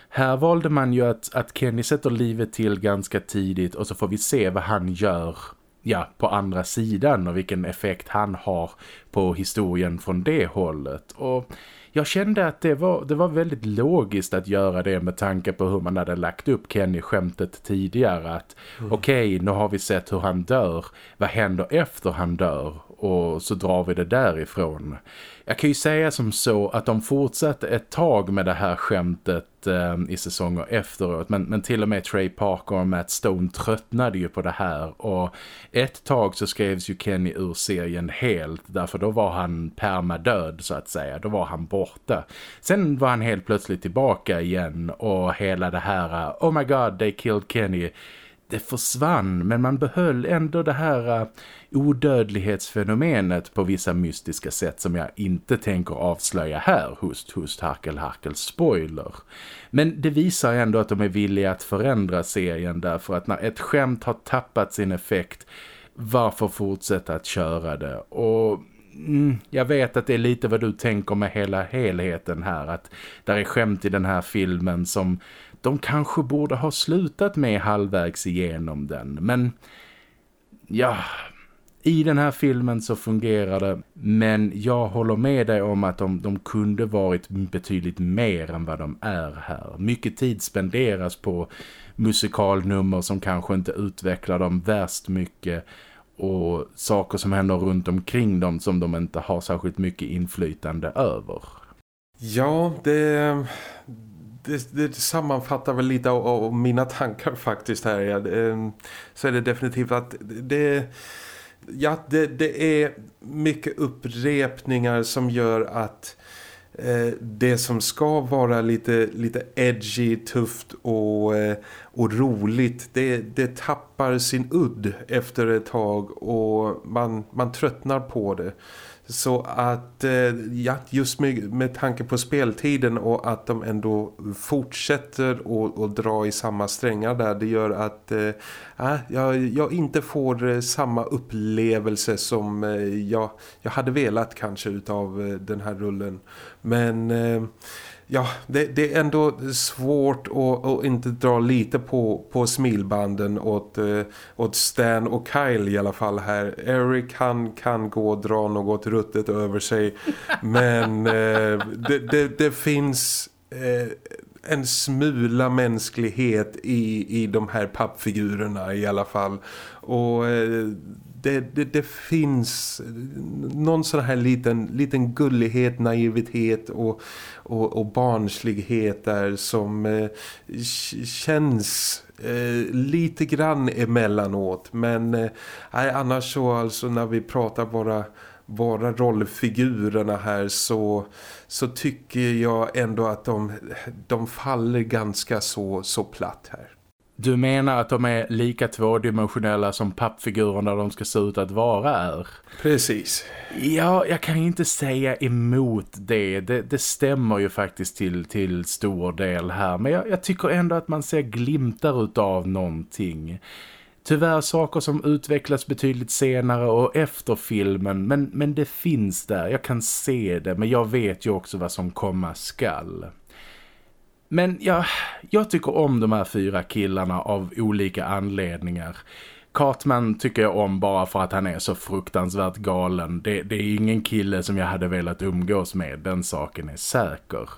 Här valde man ju att, att Kenny sätter livet till ganska tidigt och så får vi se vad han gör ja, på andra sidan och vilken effekt han har på historien från det hållet. Och jag kände att det var, det var väldigt logiskt att göra det med tanke på hur man hade lagt upp Kenny-skämtet tidigare. Att mm. okej, okay, nu har vi sett hur han dör. Vad händer efter han dör? Och så drar vi det därifrån. Jag kan ju säga som så att de fortsatte ett tag med det här skämtet eh, i säsonger efteråt. Men, men till och med Trey Parker och Matt Stone tröttnade ju på det här. Och ett tag så skrevs ju Kenny ur serien helt. Därför då var han permadöd så att säga. Då var han borta. Sen var han helt plötsligt tillbaka igen. Och hela det här, eh, oh my god, they killed Kenny det försvann men man behöll ändå det här eh, odödlighetsfenomenet på vissa mystiska sätt som jag inte tänker avslöja här, hust, hust, harkel, harkel, spoiler. Men det visar ändå att de är villiga att förändra serien därför att när ett skämt har tappat sin effekt, varför fortsätta att köra det? Och mm, jag vet att det är lite vad du tänker med hela helheten här, att där är skämt i den här filmen som de kanske borde ha slutat med halvvägs igenom den. Men ja, i den här filmen så fungerar det. Men jag håller med dig om att de, de kunde varit betydligt mer än vad de är här. Mycket tid spenderas på musikalnummer som kanske inte utvecklar dem värst mycket och saker som händer runt omkring dem som de inte har särskilt mycket inflytande över. Ja, det, det, det sammanfattar väl lite av, av, mina tankar faktiskt här. Ja. Det, så är det definitivt att det, ja, det, det är mycket upprepningar som gör att eh, det som ska vara lite, lite edgy, tufft och, eh, och roligt det, det tappar sin udd efter ett tag och man, man tröttnar på det. Så att eh, ja, just med, med tanke på speltiden och att de ändå fortsätter att dra i samma strängar där det gör att eh, jag, jag inte får eh, samma upplevelse som eh, jag, jag hade velat kanske utav den här rullen. Men eh, ja, det, det, är ändå svårt att, att, inte dra lite på, på smilbanden åt, eh, åt Stan och Kyle i alla fall här. Eric han kan gå och dra något ruttet över sig men eh, det, det, det, finns eh, en smula mänsklighet i, i de här pappfigurerna i alla fall. Och det, det, det, finns någon sån här liten, liten gullighet, naivitet och, och, och barnslighet där som eh, känns eh, lite grann emellanåt. Men eh, annars så alltså när vi pratar bara bara rollfigurerna här så, så tycker jag ändå att de, de faller ganska så, så platt här. Du menar att de är lika tvådimensionella som pappfigurerna de ska se ut att vara är? Precis. Ja, jag kan inte säga emot det. Det, det stämmer ju faktiskt till, till stor del här. Men jag, jag tycker ändå att man ser glimtar av någonting. Tyvärr saker som utvecklas betydligt senare och efter filmen. Men, men det finns där, jag kan se det. Men jag vet ju också vad som komma skall. Men ja, jag tycker om de här fyra killarna av olika anledningar. Cartman tycker jag om bara för att han är så fruktansvärt galen. Det, det, är ingen kille som jag hade velat umgås med, den saken är säker.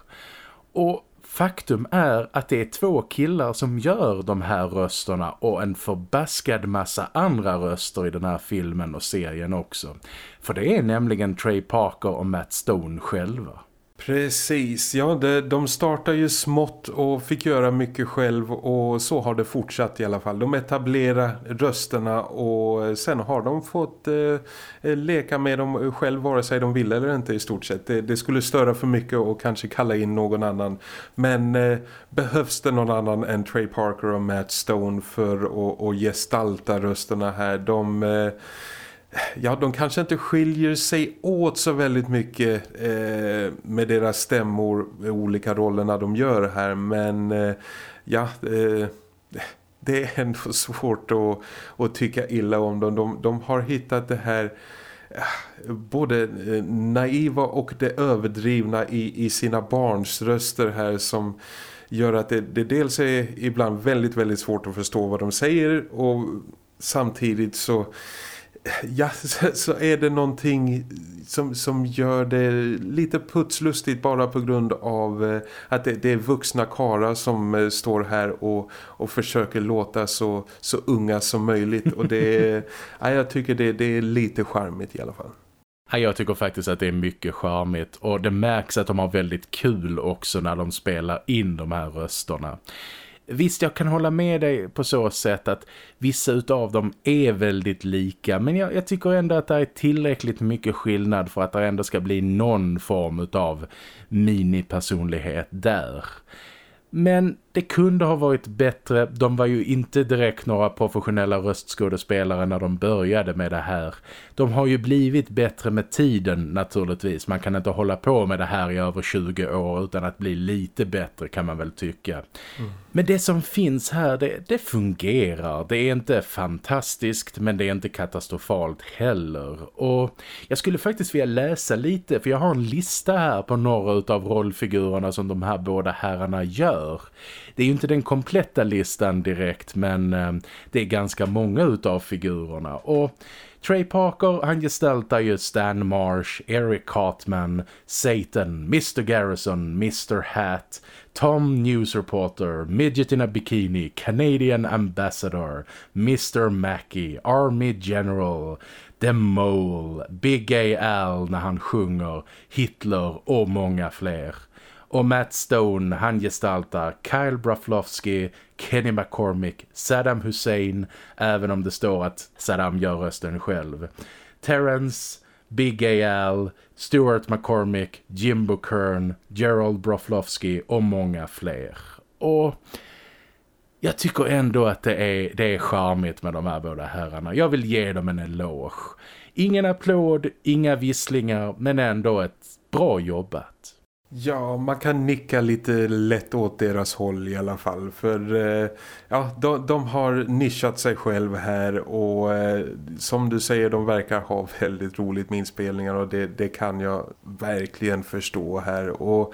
Och faktum är att det är två killar som gör de här rösterna och en förbaskad massa andra röster i den här filmen och serien också. För det är nämligen Trey Parker och Matt Stone själva. Precis, ja det, de startar ju smått och fick göra mycket själv och så har det fortsatt i alla fall. De etablerar rösterna och sen har de fått eh, leka med dem själv vare sig de ville eller inte i stort sett. Det, det skulle störa för mycket och kanske kalla in någon annan. Men eh, behövs det någon annan än Trey Parker och Matt Stone för att, att gestalta rösterna här? De... Eh, ja, de kanske inte skiljer sig åt så väldigt mycket eh, med deras stämmor, eh, olika rollerna de gör här. Men eh, ja, eh, det är ändå (laughs) svårt att, att tycka illa om dem. De, de har hittat det här eh, både eh, naiva och det överdrivna i, i sina barns röster här som gör att det, det dels är ibland väldigt, väldigt svårt att förstå vad de säger och samtidigt så (laughs) ja, så är det någonting som, som gör det lite putslustigt bara på grund av eh, att det, det är vuxna kara som eh, står här och, och försöker låta så, så unga som möjligt och det är, (laughs) ja, jag tycker det, det är lite charmigt i alla fall. Jag tycker faktiskt att det är mycket charmigt och det märks att de har väldigt kul också när de spelar in de här rösterna. Visst, jag kan hålla med dig på så sätt att vissa utav dem är väldigt lika. Men jag, jag, tycker ändå att det är tillräckligt mycket skillnad för att det ändå ska bli någon form utav minipersonlighet där. Men det kunde ha varit bättre. De var ju inte direkt några professionella röstskådespelare när de började med det här. De har ju blivit bättre med tiden naturligtvis. Man kan inte hålla på med det här i över 20 år utan att bli lite bättre kan man väl tycka. Mm. Men det som finns här, det, det fungerar. Det är inte fantastiskt men det är inte katastrofalt heller. Och jag skulle faktiskt vilja läsa lite för jag har en lista här på några av rollfigurerna som de här båda herrarna gör. Det är ju inte den kompletta listan direkt men eh, det är ganska många utav figurerna och Trey Parker, han gestaltar ju Stan Marsh, Eric Cartman, Satan, Mr. Garrison, Mr. Hat, Tom News Reporter, Midget in a Bikini, Canadian Ambassador, Mr. Mackey, Army General, The Mole, Big A. Al när han sjunger, Hitler och många fler. Och Matt Stone, han gestaltar Kyle Braflovski, Kenny McCormick, Saddam Hussein, även om det står att Saddam gör rösten själv. Terrence, Big Al, Stuart McCormick, Jimbo Kern, Gerald Broflovski och många fler. Och jag tycker ändå att det är, det är charmigt med de här båda herrarna. Jag vill ge dem en eloge. Ingen applåd, inga visslingar, men ändå ett bra jobbat. Ja, man kan nicka lite lätt åt deras håll i alla fall. För eh, ja, de, de, har nischat sig själv här och eh, som du säger, de verkar ha (laughs) väldigt roligt med inspelningar och det, det kan jag verkligen förstå här. Och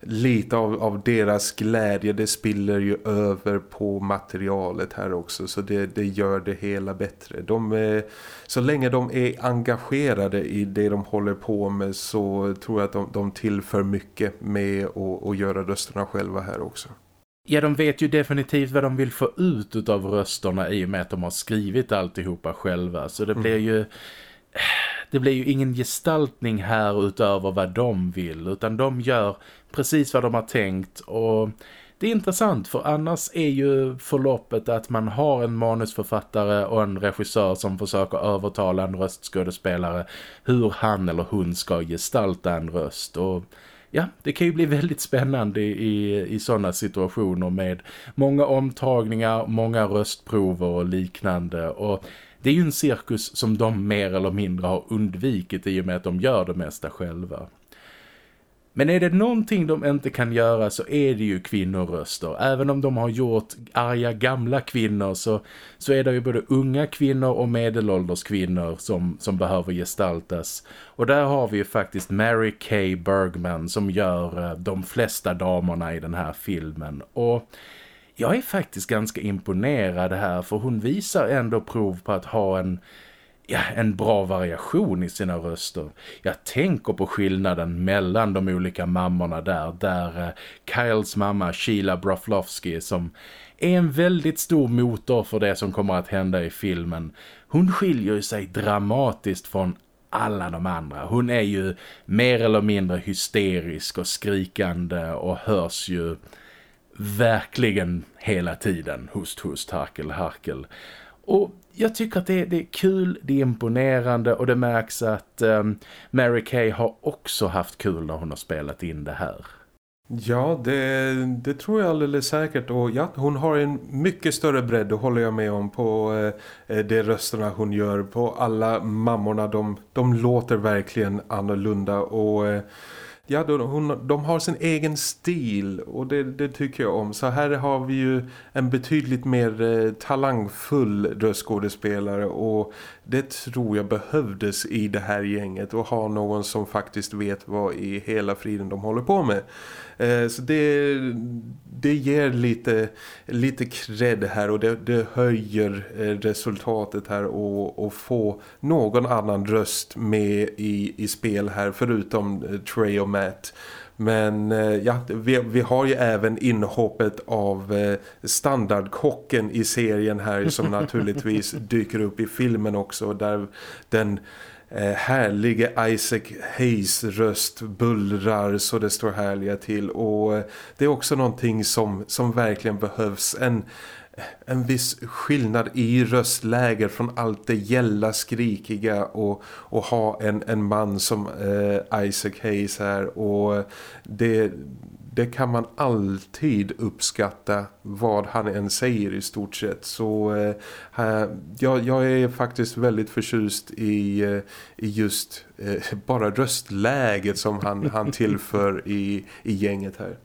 lite av, av deras glädje det spiller ju över på materialet här också så det, det gör det hela bättre. De är, så länge de är engagerade i det de håller på med så tror jag att de, de tillför mycket med att göra rösterna själva här också. Ja, de vet ju definitivt vad de vill få ut av rösterna i och med att de har skrivit alltihopa själva. Så det mm. blir ju det blir ju ingen gestaltning här utöver vad de vill utan de gör precis vad de har tänkt och det är intressant för annars är ju förloppet att man har en manusförfattare och en regissör som försöker övertala en röstskådespelare hur han eller hon ska gestalta en röst och ja, det kan ju bli (laughs) väldigt spännande i, i sådana situationer med många omtagningar, många röstprover och liknande och det är ju en cirkus som de mer eller mindre har undvikit i och med att de gör det mesta själva. Men är det någonting de inte kan göra så är det ju kvinnoröster. Även om de har gjort arga gamla kvinnor så, så är det ju både unga kvinnor och medelålders kvinnor som, som behöver gestaltas. Och där har vi ju faktiskt Mary Kay Bergman som gör eh, de flesta damerna i den här filmen. Och jag är faktiskt ganska imponerad här för hon visar ändå prov på att ha en, ja, en bra variation i sina röster. Jag tänker på skillnaden mellan de olika mammorna där, där eh, Kyles mamma Sheila Broflovski som är en väldigt stor motor för det som kommer att hända i filmen. Hon skiljer sig dramatiskt från alla de andra. Hon är ju mer eller mindre hysterisk och skrikande och hörs ju verkligen hela tiden. Hust, hust, harkel, harkel. Och jag tycker att det, det, är kul, det är imponerande och det märks att um, Mary Kay har också haft kul när hon har spelat in det här. Ja, det, det tror jag alldeles säkert. Och ja, hon har en mycket större bredd, det håller jag med om, på eh, de rösterna hon gör. På alla mammorna, de, de låter verkligen annorlunda och... Eh, Ja, de, hon, de har sin egen stil och det, det, tycker jag om. Så här har vi ju en betydligt mer eh, talangfull röstskådespelare och det tror jag behövdes i det här gänget och ha någon som faktiskt vet vad i hela friden de håller på med. Eh, så det, det ger lite, lite cred här och det, det höjer eh, resultatet här och, och få någon annan röst med i, i spel här förutom eh, Trey och Matt. Men ja, vi, vi har ju även inhoppet av standardkocken i serien här som (laughs) naturligtvis dyker upp i filmen också där den eh, härlige Isaac Hayes röst bullrar så det står härliga till. Och eh, det är också någonting som, som verkligen behövs. En, en viss skillnad i röstläger från allt det gälla skrikiga och, och ha en, en man som eh, Isaac Hayes här och det, det kan man alltid uppskatta vad han än säger i stort sett. Så eh, jag, jag, är faktiskt väldigt förtjust i, eh, i just eh, bara röstläget som han, han tillför i, i gänget här.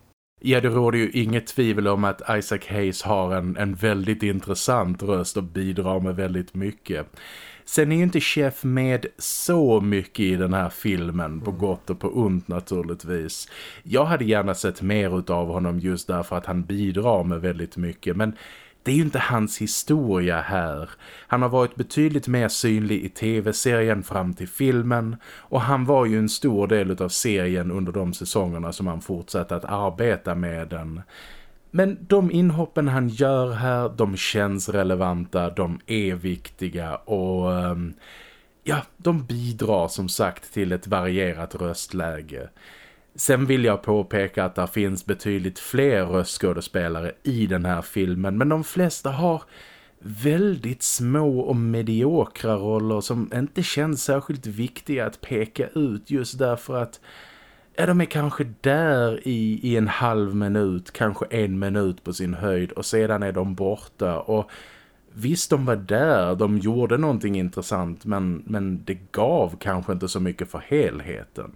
Ja, det råder ju inget tvivel om att Isaac Hayes har en, en väldigt intressant röst och bidrar med väldigt mycket. Sen är ju inte Chef med så mycket i den här filmen, på gott och på ont naturligtvis. Jag hade gärna sett mer av honom just därför att han bidrar med väldigt mycket, men det är ju inte hans historia här. Han har varit betydligt mer synlig i tv-serien fram till filmen och han var ju en stor del av serien under de säsongerna som han fortsatte att arbeta med den. Men de inhoppen han gör här, de känns relevanta, de är viktiga och ehm, ja, de bidrar som sagt till ett varierat röstläge. Sen vill jag påpeka att det finns betydligt fler röstskådespelare i den här filmen men de flesta har väldigt små och mediokra roller som inte känns särskilt viktiga att peka ut just därför att ja, de är kanske där i, i en halv minut, kanske en minut på sin höjd och sedan är de borta och visst de var där, de gjorde någonting intressant men, men det gav kanske inte så mycket för helheten.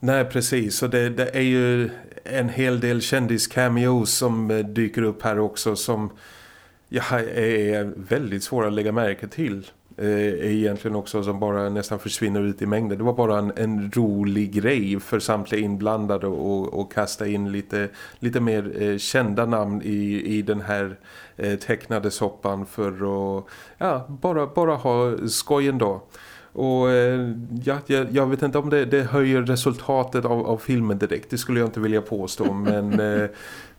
Nej, precis. Och det, det är ju en hel del kändis-cameos som eh, dyker upp här också som ja, är väldigt svåra att lägga märke till. Eh, egentligen också som bara nästan försvinner ut i mängden. Det var bara en, en rolig grej för samtliga inblandade och, och kasta in lite, lite mer eh, kända namn i, i den här eh, tecknade soppan för att ja, bara, bara ha skojen då. Och eh, ja, jag, jag, vet inte om det, det höjer resultatet av, av, filmen direkt. Det skulle jag inte vilja påstå. (laughs) Men eh,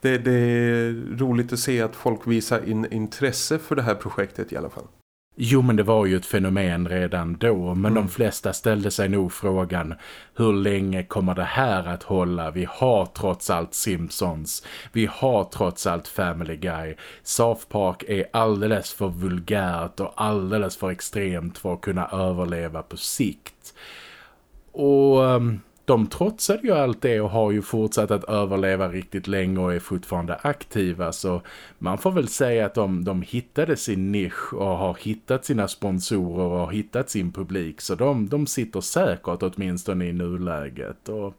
det, det, är roligt att se att folk visar in, intresse för det här projektet i alla fall. Jo men det var ju ett fenomen redan då men mm. de flesta ställde sig nog frågan hur länge kommer det här att hålla? Vi har trots allt Simpsons, vi har trots allt Family Guy. South Park är alldeles för vulgärt och alldeles för extremt för att kunna överleva på sikt. Och... De trotsade ju allt det och har ju fortsatt att överleva riktigt länge och är fortfarande aktiva så man får väl säga att de, de hittade sin nisch och har hittat sina sponsorer och har hittat sin publik så de, de sitter säkert åtminstone i nuläget och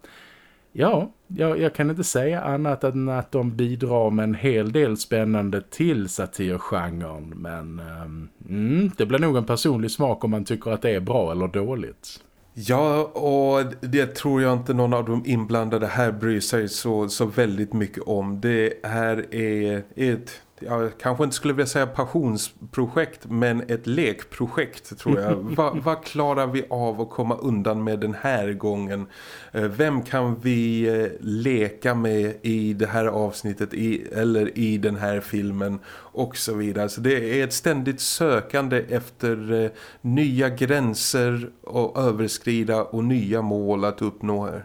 ja, jag, jag kan inte säga annat än att de bidrar med en hel del spännande till satirgenren men um, mm, det blir nog en personlig smak om man tycker att det är bra eller dåligt. Ja, och det tror jag inte någon av de inblandade här bryr sig så, så väldigt mycket om. Det här är ett jag kanske inte skulle vilja säga passionsprojekt men ett lekprojekt tror jag. (laughs) vad, klarar vi av att komma undan med den här gången? Eh, vem kan vi eh, leka med i det här avsnittet i, eller i den här filmen och så vidare. Så det är ett ständigt sökande efter eh, nya gränser att överskrida och nya mål att uppnå här.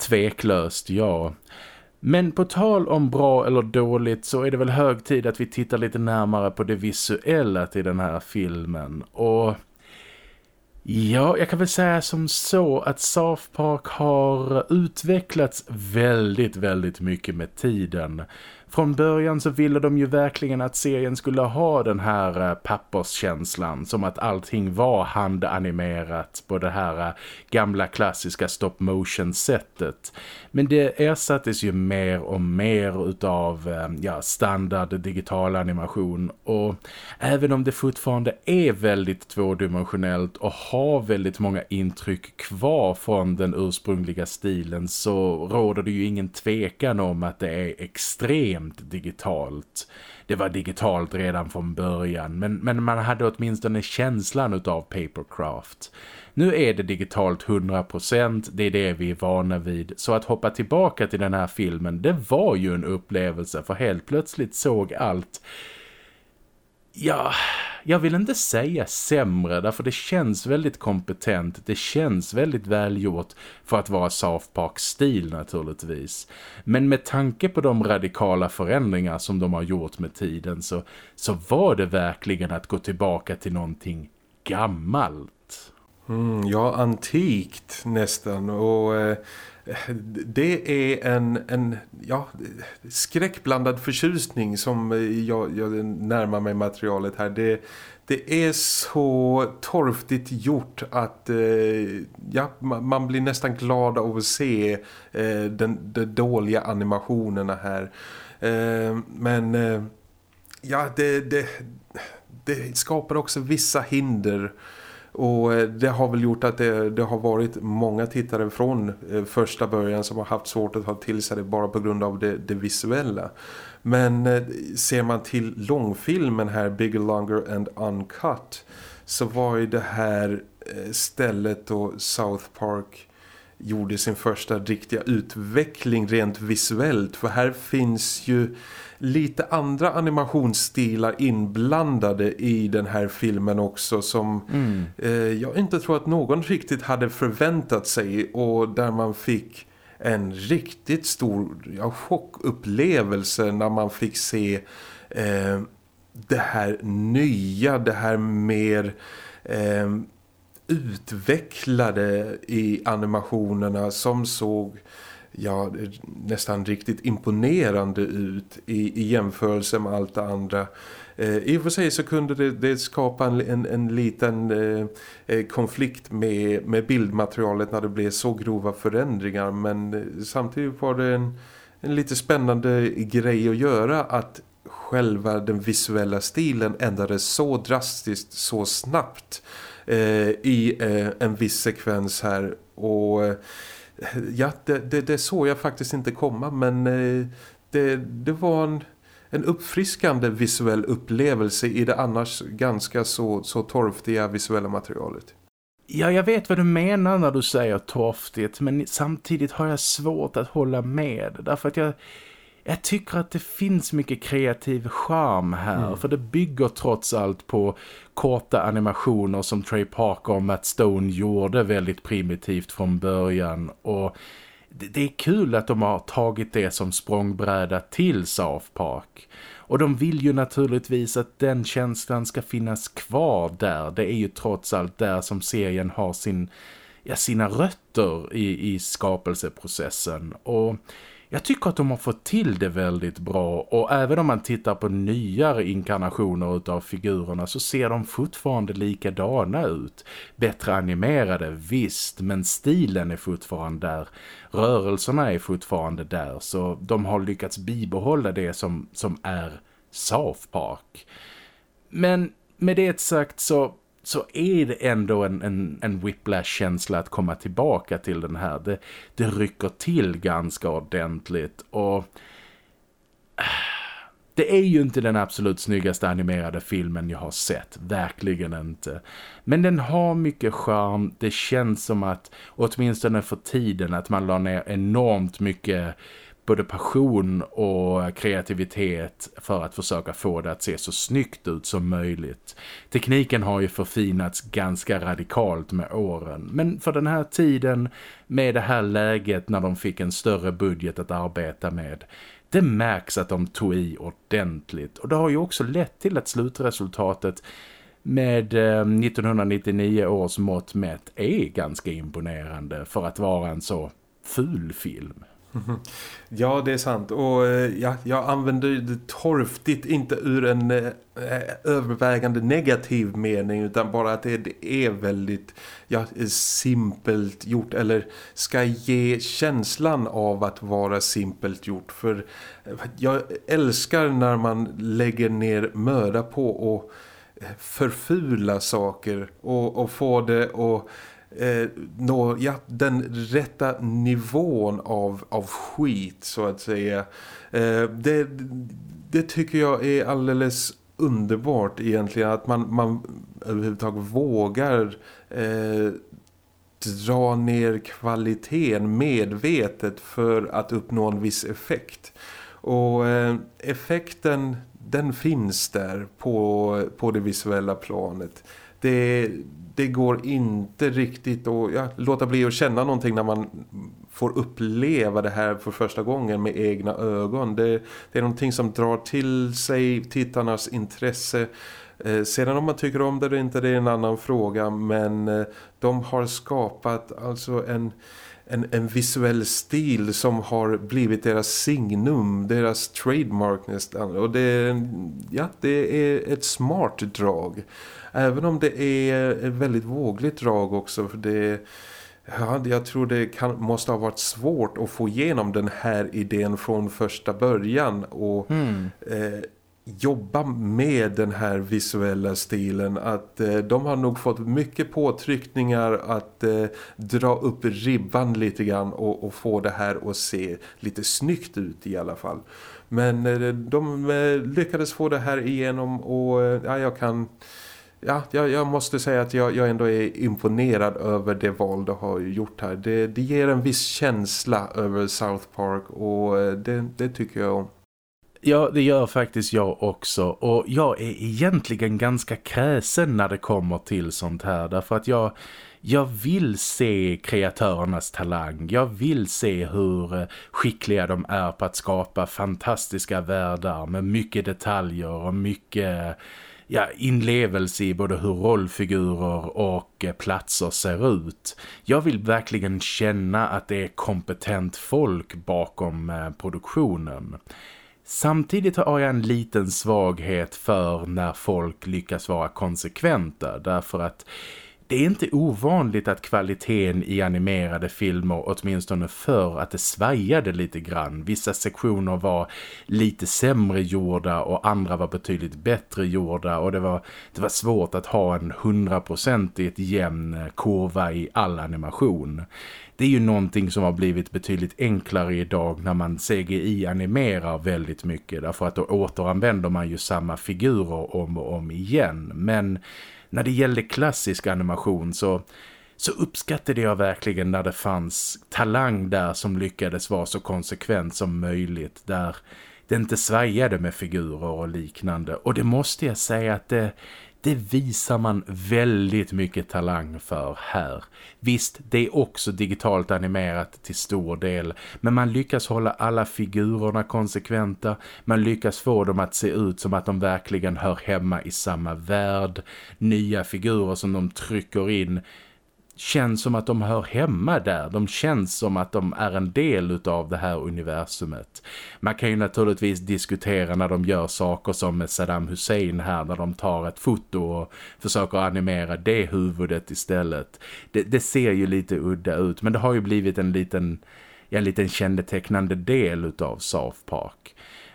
Tveklöst, ja. Men på tal om bra eller dåligt så är det väl hög tid att vi tittar lite närmare på det visuella till den här filmen. Och ja, jag kan väl säga som så att South Park har utvecklats väldigt, väldigt mycket med tiden från början så ville de ju verkligen att serien skulle ha den här eh, papperskänslan som att allting var handanimerat på det här eh, gamla klassiska stop motion sättet. Men det ersattes ju mer och mer utav eh, ja, standard digital animation och även om det fortfarande är väldigt tvådimensionellt och har väldigt många intryck kvar från den ursprungliga stilen så råder det ju ingen tvekan om att det är extremt extremt digitalt. Det var digitalt redan från början men, men man hade åtminstone känslan av papercraft. Nu är det digitalt 100%, det är det vi är vana vid. Så att hoppa tillbaka till den här filmen, det var ju en upplevelse för helt plötsligt såg allt ja, jag vill inte säga sämre därför det känns väldigt kompetent, det känns väldigt välgjort för att vara South Park-stil naturligtvis. Men med tanke på de radikala förändringar som de har gjort med tiden så, så var det verkligen att gå tillbaka till någonting gammalt. Mm, ja, antikt nästan och... Eh det är en, en ja, skräckblandad förtjusning som jag, jag närmar mig materialet här. Det, det är så torftigt gjort att eh, ja, man blir nästan glad av att se eh, den, de dåliga animationerna här. Eh, men eh, ja, det, det, det skapar också vissa hinder- och eh, det har väl gjort att det, det, har varit många tittare från eh, första början som har haft svårt att ta till sig det bara på grund av det, det visuella. Men eh, ser man till långfilmen här, Bigger, Longer and Uncut så var ju det här stället då South Park gjorde sin första riktiga utveckling rent visuellt. För här finns ju lite andra animationsstilar inblandade i den här filmen också som mm. eh, jag inte tror att någon riktigt hade förväntat sig och där man fick en riktigt stor ja, chockupplevelse när man fick se eh, det här nya, det här mer... Eh, utvecklade i animationerna som såg ja, nästan riktigt imponerande ut i, i jämförelse med allt det andra. Eh, I och för sig så kunde det, det skapa en, en, en liten eh, eh konflikt med, med bildmaterialet när det blev så grova förändringar men eh, samtidigt var det en, en lite spännande grej att göra att själva den visuella stilen ändrades så drastiskt, så snabbt eh, i eh, en viss sekvens här och eh, ja, det, det, det såg jag faktiskt inte komma men eh, det, det var en, en uppfriskande visuell upplevelse i det annars ganska så, så torftiga visuella materialet. Ja, jag vet vad du menar när du säger torftigt men samtidigt har jag svårt att hålla med därför att jag jag tycker att det finns mycket kreativ charm här mm. för det bygger trots allt på korta animationer som Trey Parker och Matt Stone gjorde väldigt primitivt från början och det är kul att de har tagit det som språngbräda till South Park. Och de vill ju naturligtvis att den känslan ska finnas kvar där. Det är ju trots allt där som serien har sin, ja, sina rötter i, i skapelseprocessen. Och jag tycker att de har fått till det väldigt bra och även om man tittar på nyare inkarnationer av figurerna så ser de fortfarande likadana ut. Bättre animerade, visst, men stilen är fortfarande där. Rörelserna är fortfarande där så de har lyckats bibehålla det som, som är South Park. Men med det sagt så så är det ändå en, en, en whiplash-känsla att komma tillbaka till den här. Det, det rycker till ganska ordentligt och äh, det är ju inte den absolut snyggaste animerade filmen jag har sett, verkligen inte. Men den har mycket charm, det känns som att, åtminstone för tiden, att man la ner enormt mycket både passion och kreativitet för att försöka få det att se så snyggt ut som möjligt. Tekniken har ju förfinats ganska radikalt med åren, men för den här tiden med det här läget när de fick en större budget att arbeta med det märks att de tog i ordentligt och det har ju också lett till att slutresultatet med eh, 1999 års mått mätt är ganska imponerande för att vara en så ful film. Ja, det är sant. Och eh, ja, jag använder det torftigt inte ur en eh, eh, övervägande negativ mening utan bara att det, det, är väldigt ja, simpelt gjort eller ska ge känslan av att vara simpelt gjort. För eh, jag älskar när man lägger ner möda på att förfula saker och, och få det att eh, nå ja, den rätta nivån av, av skit så att säga. Eh, det, det tycker jag är alldeles underbart egentligen att man, man överhuvudtaget vågar eh, dra ner kvaliteten medvetet för att uppnå en viss effekt. Och eh, effekten den finns där på, på det visuella planet. Det, det går inte riktigt att ja, låta bli att känna någonting när man får uppleva det här för första gången med egna ögon. Det, det är någonting som drar till sig tittarnas intresse. Eh, sedan om man tycker om det eller inte det är en annan fråga men eh, de har skapat alltså en en, en visuell stil som har blivit deras signum, deras trademark nästan. Och det, ja, det är ett smart drag. Även om det är ett väldigt vågligt drag också. För det, ja, jag tror det kan, måste ha varit svårt att få igenom den här idén från första början. Och mm. eh, jobba med den här visuella stilen att eh, de har nog fått mycket påtryckningar att eh, dra upp ribban lite grann och, och, få det här att se lite snyggt ut i alla fall. Men eh, de eh, lyckades få det här igenom och eh, ja, jag kan... Ja, jag, jag måste säga att jag, jag, ändå är imponerad över det val de har gjort här. Det, det ger en viss känsla över South Park och eh, det, det tycker jag om. Ja, det gör faktiskt jag också. Och jag är egentligen ganska kräsen när det kommer till sånt här. Därför att jag, jag vill se kreatörernas talang. Jag vill se hur eh, skickliga de är på att skapa fantastiska världar med mycket detaljer och mycket ja, inlevelse i både hur rollfigurer och eh, platser ser ut. Jag vill verkligen känna att det är kompetent folk bakom eh, produktionen. Samtidigt har jag en liten svaghet för när folk lyckas vara konsekventa därför att det är inte ovanligt att kvaliteten i animerade filmer åtminstone för att det svajade lite grann. Vissa sektioner var lite sämre gjorda och andra var betydligt bättre gjorda och det var, det var svårt att ha en hundraprocentigt jämn kurva i all animation. Det är ju någonting som har blivit betydligt enklare idag när man CGI-animerar väldigt mycket därför att då återanvänder man ju samma figurer om och om igen. Men när det gällde klassisk animation så, så uppskattade jag verkligen när det fanns talang där som lyckades vara så konsekvent som möjligt. Där det inte svajade med figurer och liknande. Och det måste jag säga att det, det visar man väldigt mycket talang för här. Visst, det är också digitalt animerat till stor del. Men man lyckas hålla alla figurerna konsekventa. Man lyckas få dem att se ut som att de verkligen hör hemma i samma värld. Nya figurer som de trycker in känns som att de hör hemma där. De känns som att de är en del av det här universumet. Man kan ju naturligtvis diskutera när de gör saker som med Saddam Hussein här. När de tar ett foto och försöker animera det huvudet istället. Det, det ser ju lite udda ut men det har ju blivit en liten, en liten kännetecknande del av South Park.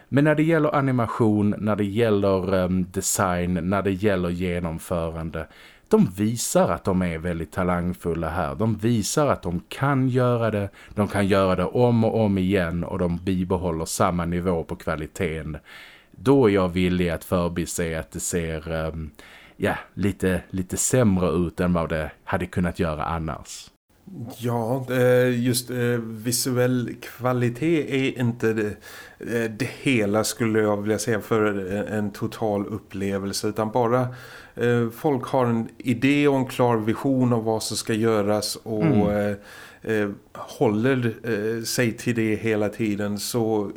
Men när det gäller animation, när det gäller um, design, när det gäller genomförande de visar att de är väldigt talangfulla här. De visar att de kan göra det. De kan göra det om och om igen och de bibehåller samma nivå på kvaliteten. Då är jag villig att förbise att det ser um, ja, lite, lite sämre ut än vad det hade kunnat göra annars. Ja, eh, just eh, visuell kvalitet är inte det, eh, det hela skulle jag vilja säga för en total upplevelse utan bara folk har en idé och en klar vision av vad som ska göras och mm. håller sig till det hela tiden så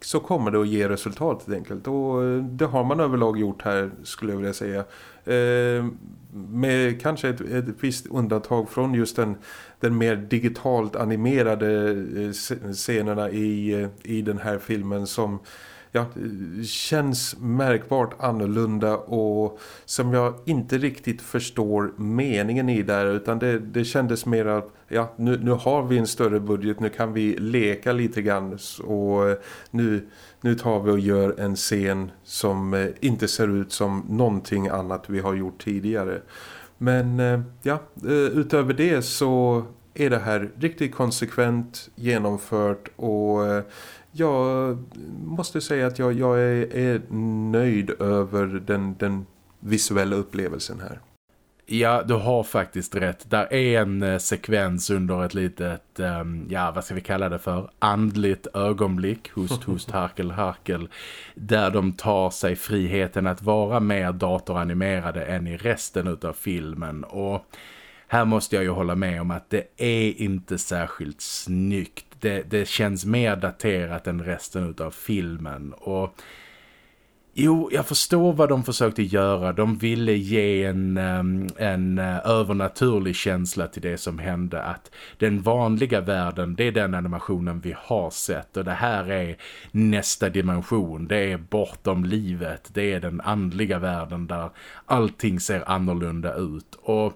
så kommer det att ge resultat helt enkelt. Och det har man överlag gjort här skulle jag vilja säga. Eh, med kanske ett, ett visst undantag från just den, den mer digitalt animerade eh, scenerna i, eh, i den här filmen som ja, känns märkbart annorlunda och som jag inte riktigt förstår meningen i där utan det, det kändes mer att ja, nu, nu har vi en större budget, nu kan vi leka lite grann och eh, nu, nu tar vi och gör en scen som eh, inte ser ut som någonting annat vi har gjort tidigare. Men eh, ja, utöver det så är det här riktigt konsekvent genomfört och jag måste säga att jag, jag är, är, nöjd över den, den visuella upplevelsen här. Ja, du har faktiskt rätt. Där är en eh, sekvens under ett litet, ehm, ja vad ska vi kalla det för, andligt ögonblick, host, host, harkel, harkel, där de tar sig friheten att vara mer datoranimerade än i resten av filmen. Och här måste jag ju hålla med om att det är inte särskilt snyggt det, det känns mer daterat än resten av filmen och Jo, jag förstår vad de försökte göra. De ville ge en, ehm, en eh, övernaturlig känsla till det som hände. Att den vanliga världen, det är den animationen vi har sett. Och det här är nästa dimension. Det är bortom livet. Det är den andliga världen där allting ser annorlunda ut. Och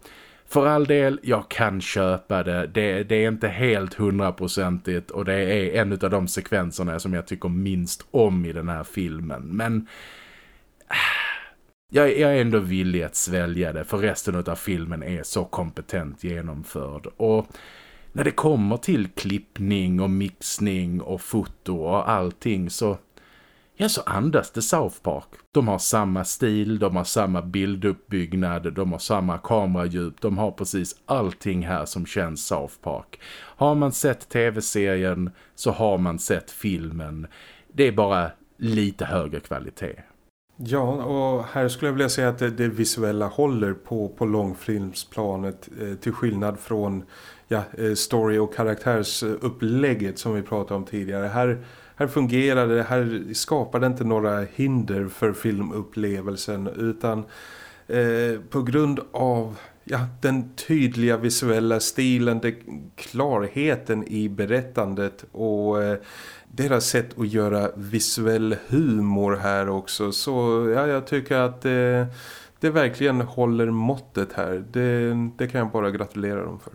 för all del, jag kan köpa det. Det, det är inte helt hundraprocentigt och det är en av de sekvenserna som jag tycker minst om i den här filmen. Men äh, jag, jag är ändå villig att svälja det för resten av filmen är så kompetent genomförd. Och när det kommer till klippning och mixning och foto och allting så Ja, så andas det South Park. De har samma stil, de har samma bilduppbyggnad, de har samma kameradjup, de har precis allting här som känns South Park. Har man sett tv-serien så har man sett filmen. Det är bara lite högre kvalitet. Ja, och här skulle jag vilja säga att det, det visuella håller på, på långfilmsplanet eh, till skillnad från ja, eh, story- och karaktärsupplägget som vi pratade om tidigare. Här här fungerar det, här skapar det inte några hinder för filmupplevelsen utan eh, på grund av ja, den tydliga visuella stilen, det, klarheten i berättandet och eh, deras sätt att göra visuell humor här också. Så ja, jag tycker att det, det verkligen håller måttet här. Det, det kan jag bara gratulera dem för.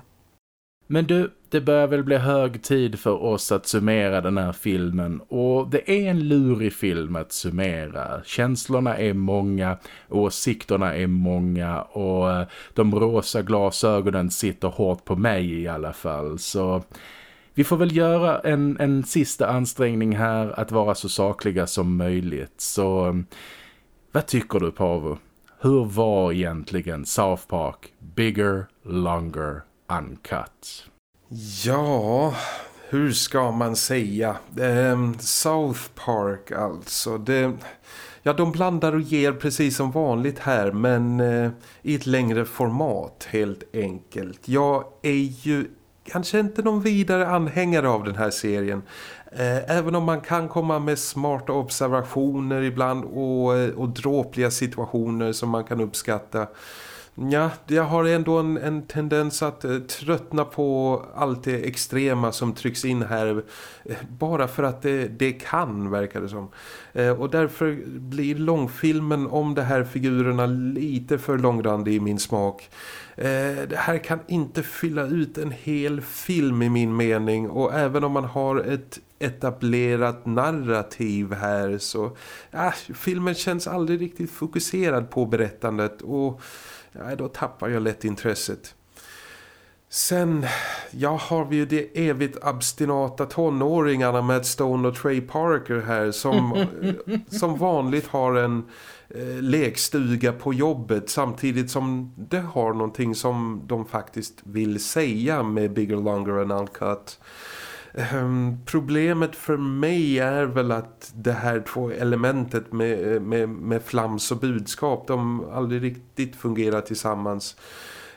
Men du, det börjar väl bli hög tid för oss att summera den här filmen och det är en lurig film att summera. Känslorna är många, åsikterna är många och eh, de rosa glasögonen sitter hårt på mig i alla fall så... Vi får väl göra en, en sista ansträngning här att vara så sakliga som möjligt. Så eh, vad tycker du Pavo? Hur var egentligen South Park Bigger, Longer, Uncut? Ja, hur ska man säga? Eh, South Park alltså. Det, ja, de blandar och ger precis som vanligt här men eh, i ett längre format helt enkelt. Jag är ju kanske inte någon vidare anhängare av den här serien. Eh, även om man kan komma med smarta observationer ibland och, eh, och dråpliga situationer som man kan uppskatta Ja, jag har ändå en, en tendens att eh, tröttna på allt det extrema som trycks in här eh, bara för att det, det kan, verkar det som. Eh, och därför blir långfilmen om de här figurerna lite för långrandig i min smak. Eh, det här kan inte fylla ut en hel film i min mening och även om man har ett etablerat narrativ här så ja, filmen känns aldrig riktigt fokuserad på berättandet och ja, då tappar jag lätt intresset. Sen, ja har vi ju de evigt abstinata tonåringarna med Stone och Trey Parker här som, (laughs) som vanligt har en eh, lekstuga på jobbet samtidigt som det har någonting som de faktiskt vill säga med Bigger, Longer and Uncut. Ehm, problemet för mig är väl att det här två elementet med, med, med flams och budskap de aldrig riktigt fungerar tillsammans.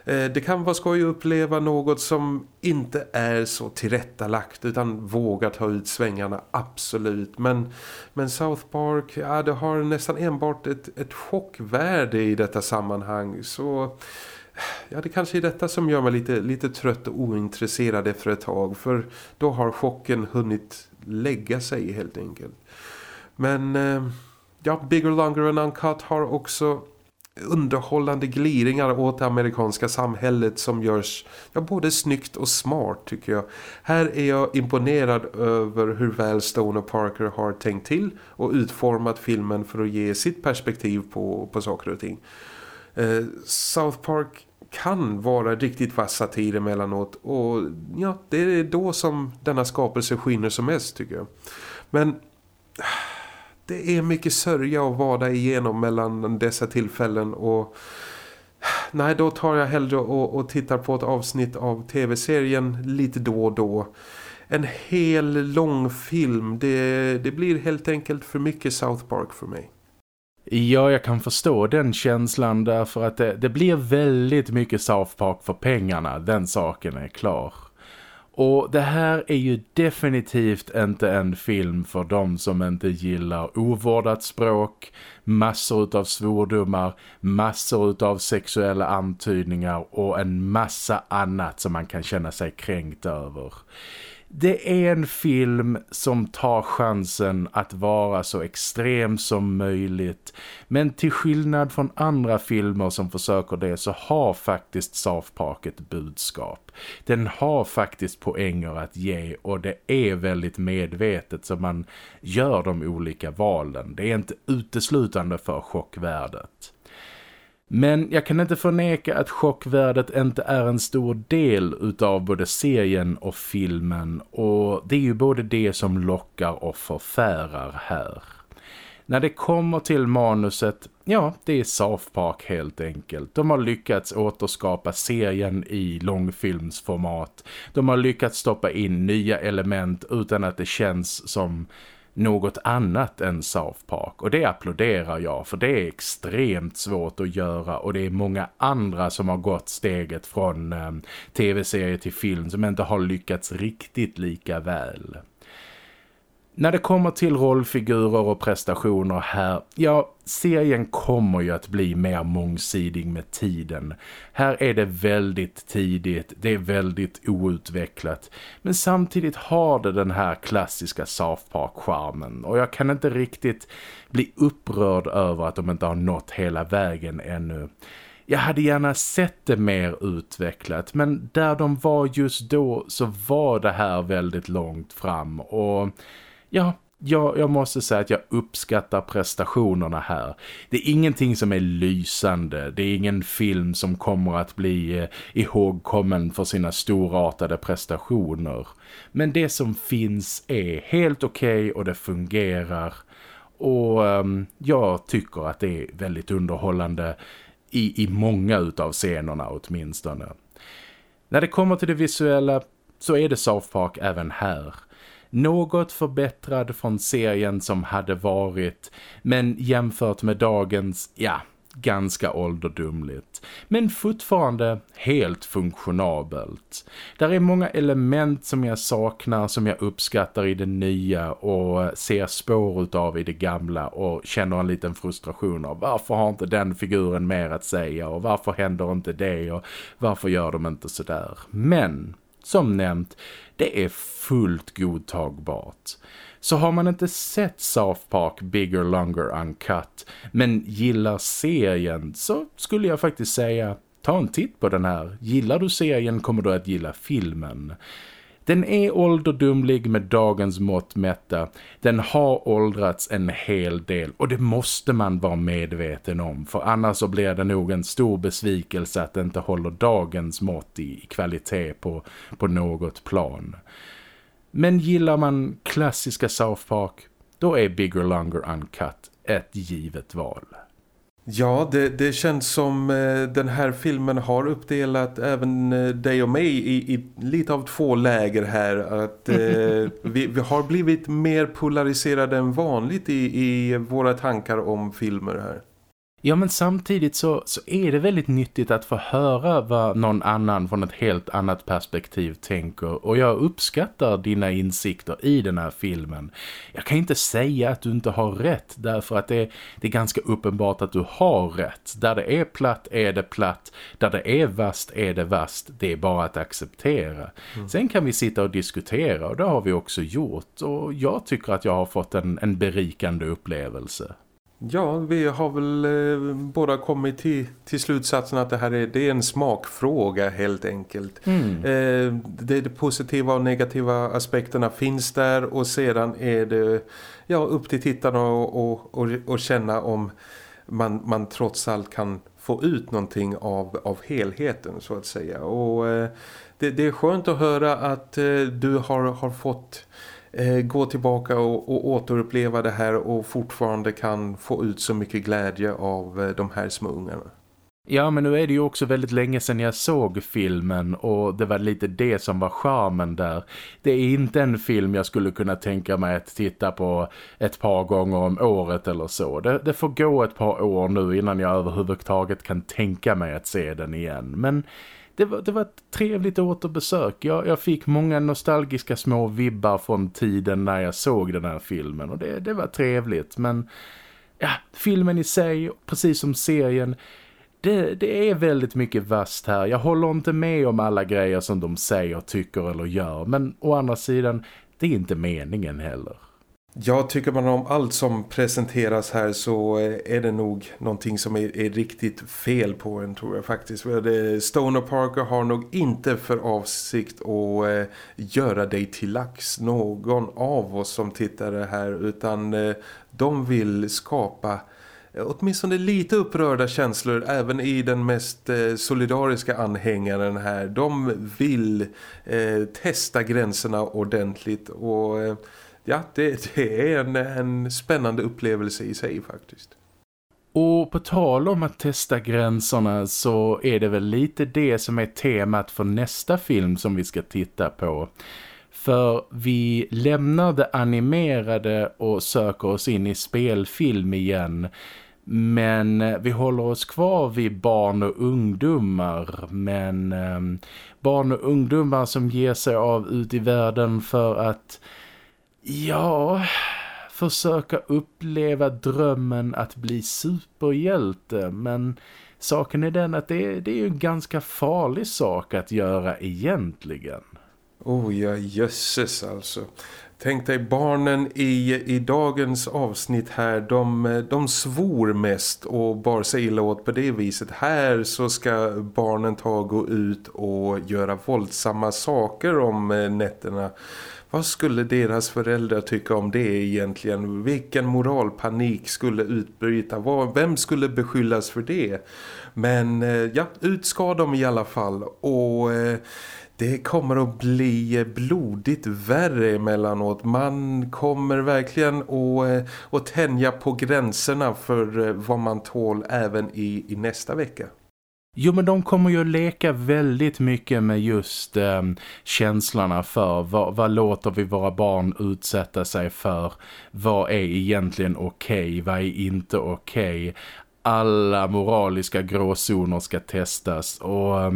Eh, det kan vara skoj att uppleva något som inte är så tillrättalagt utan vågar ta ut svängarna, absolut. Men, men South Park, ja det har nästan enbart ett, ett chockvärde i detta sammanhang så ja, det kanske är detta som gör mig lite, lite trött och ointresserad efter ett tag. För då har chocken hunnit lägga sig helt enkelt. Men eh, ja, Bigger, Longer and Uncut har också underhållande gliringar åt det amerikanska samhället som görs ja, både snyggt och smart tycker jag. Här är jag imponerad över hur väl Stone och Parker har tänkt till och utformat filmen för att ge sitt perspektiv på, på saker och ting. Eh, South Park kan vara riktigt vass satir emellanåt och ja, det är då som denna skapelse skiner som mest tycker jag. Men (sighs) det är mycket sörja att vada igenom mellan dessa tillfällen och (sighs) nej då tar jag hellre och, och tittar på ett avsnitt av tv-serien lite då och då. En hel lång film, det, det blir helt enkelt för mycket South Park för mig. Ja, jag kan förstå den känslan därför att det, det, blir väldigt mycket South Park för pengarna. Den saken är klar. Och det här är ju definitivt inte en film för de som inte gillar ovårdat språk, massor av svordomar, massor av sexuella antydningar och en massa annat som man kan känna sig kränkt över. Det är en film som tar chansen att vara så extrem som möjligt. Men till skillnad från andra filmer som försöker det så har faktiskt South Park ett budskap. Den har faktiskt poänger att ge och det är väldigt medvetet så man gör de olika valen. Det är inte uteslutande för chockvärdet. Men jag kan inte förneka att chockvärdet inte är en stor del utav både serien och filmen och det är ju både det som lockar och förfärar här. När det kommer till manuset, ja det är South Park helt enkelt. De har lyckats återskapa serien i långfilmsformat. De har lyckats stoppa in nya element utan att det känns som något annat än South Park och det applåderar jag för det är extremt svårt att göra och det är många andra som har gått steget från eh, tv-serie till film som inte har lyckats riktigt lika väl. När det kommer till rollfigurer och prestationer här, ja, serien kommer ju att bli mer mångsidig med tiden. Här är det väldigt tidigt, det är väldigt outvecklat. Men samtidigt har det den här klassiska South Park-charmen. Och jag kan inte riktigt bli upprörd över att de inte har nått hela vägen ännu. Jag hade gärna sett det mer utvecklat men där de var just då så var det här väldigt långt fram och ja, jag, jag måste säga att jag uppskattar prestationerna här. Det är ingenting som är lysande. Det är ingen film som kommer att bli eh, ihågkommen för sina storartade prestationer. Men det som finns är helt okej okay och det fungerar. Och um, jag tycker att det är väldigt underhållande i, i många utav scenerna åtminstone. När det kommer till det visuella så är det South Park även här något förbättrad från serien som hade varit men jämfört med dagens, ja, ganska ålderdomligt. Men fortfarande helt funktionabelt. Där är många element som jag saknar, som jag uppskattar i det nya och ser spår utav i det gamla och känner en liten frustration av varför har inte den figuren mer att säga och varför händer inte det och varför gör de inte sådär. Men som nämnt, det är fullt godtagbart. Så har man inte sett South Park Bigger Longer Uncut men gillar serien så skulle jag faktiskt säga ta en titt på den här. Gillar du serien kommer du att gilla filmen. Den är ålderdomlig med dagens mått mätta. Den har åldrats en hel del och det måste man vara medveten om. För annars så blir det nog en stor besvikelse att det inte håller dagens mått i kvalitet på, på något plan. Men gillar man klassiska South Park, då är Bigger Longer Uncut ett givet val. Ja, det, det känns som eh, den här filmen har uppdelat även eh, dig och mig i, i lite av två läger här. Att eh, (laughs) vi, vi, har blivit mer polariserade än vanligt i, i våra tankar om filmer här. Ja men samtidigt så, så är det väldigt nyttigt att få höra vad någon annan från ett helt annat perspektiv tänker och jag uppskattar dina insikter i den här filmen. Jag kan inte säga att du inte har rätt därför att det, det är ganska uppenbart att du har rätt. Där det är platt är det platt, där det är vast är det vast, det är bara att acceptera. Mm. Sen kan vi sitta och diskutera och det har vi också gjort och jag tycker att jag har fått en, en berikande upplevelse. Ja, vi har väl eh, båda kommit till, till slutsatsen att det här är, det är en smakfråga helt enkelt. Mm. Eh, det, det positiva och negativa aspekterna finns där och sedan är det ja, upp till tittarna och, och, och, och känna om man, man trots allt kan få ut någonting av, av helheten så att säga. Och eh, det, det, är skönt att höra att eh, du har, har fått Eh, gå tillbaka och, och återuppleva det här och fortfarande kan få ut så mycket glädje av eh, de här små ungarna. Ja, men nu är det ju också väldigt länge sedan jag såg filmen och det var lite det som var charmen där. Det är inte en film jag skulle kunna tänka mig att titta på ett par gånger om året eller så. Det, det får gå ett par år nu innan jag överhuvudtaget kan tänka mig att se den igen. Men det var, det var ett trevligt återbesök. Jag, jag fick många nostalgiska små vibbar från tiden när jag såg den här filmen och det, det var trevligt. Men ja, filmen i sig, precis som serien, det, det är väldigt mycket vast här. Jag håller inte med om alla grejer som de säger, tycker eller gör. Men å andra sidan, det är inte meningen heller. Jag tycker man om allt som presenteras här så eh, är det nog någonting som är, är riktigt fel på en tror jag faktiskt. Stoner Parker har nog inte för avsikt att eh, göra dig till lax någon av oss som tittar det här utan eh, de vill skapa eh, åtminstone lite upprörda känslor även i den mest eh, solidariska anhängaren här. De vill eh, testa gränserna ordentligt och ja, det, det är en, en spännande upplevelse i sig faktiskt. Och på tal om att testa gränserna så är det väl lite det som är temat för nästa film som vi ska titta på. För vi lämnar det animerade och söker oss in i spelfilm igen. Men eh, vi håller oss kvar vid barn och ungdomar. Men eh, barn och ungdomar som ger sig av ut i världen för att Ja, försöka uppleva drömmen att bli superhjälte men saken är den att det, det är ju en ganska farlig sak att göra egentligen. Oh ja, jösses alltså. Tänk dig barnen i, i dagens avsnitt här, de, de svor mest och bar sig illa åt på det viset. Här så ska barnen ta och gå ut och göra våldsamma saker om eh, nätterna. Vad skulle deras föräldrar tycka om det egentligen? Vilken moralpanik skulle utbryta? Vem skulle beskyllas för det? Men eh, ja, ut ska de i alla fall. Och eh, det kommer att bli blodigt värre emellanåt. Man kommer verkligen att, att eh, tänja på gränserna för vad man tål även i, i nästa vecka. Jo men de kommer ju att leka väldigt mycket med just eh, känslorna för vad, vad, låter vi våra barn utsätta sig för? Vad är egentligen okej? Okay? Vad är inte okej? Okay? Alla moraliska gråzoner ska testas och... Eh,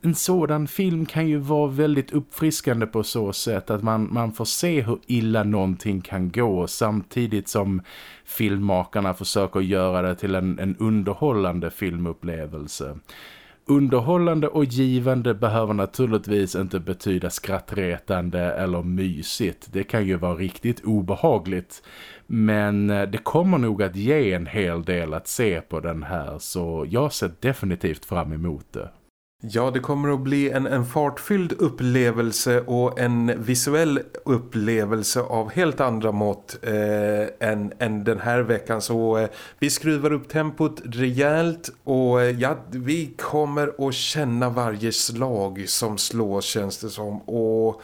en sådan film kan ju vara väldigt uppfriskande på så sätt att man, man får se hur illa någonting kan gå samtidigt som filmmakarna försöker göra det till en, en underhållande filmupplevelse. Underhållande och givande behöver naturligtvis inte betyda skrattretande eller mysigt. Det kan ju vara riktigt obehagligt. Men eh, det kommer nog att ge en hel del att se på den här så jag ser definitivt fram emot det. Ja, det kommer att bli en, en fartfylld upplevelse och en visuell upplevelse av helt andra mått eh, än, än den här veckan. Så eh, vi skruvar upp tempot rejält och eh, ja, vi kommer att känna varje slag som slås känns det som. Och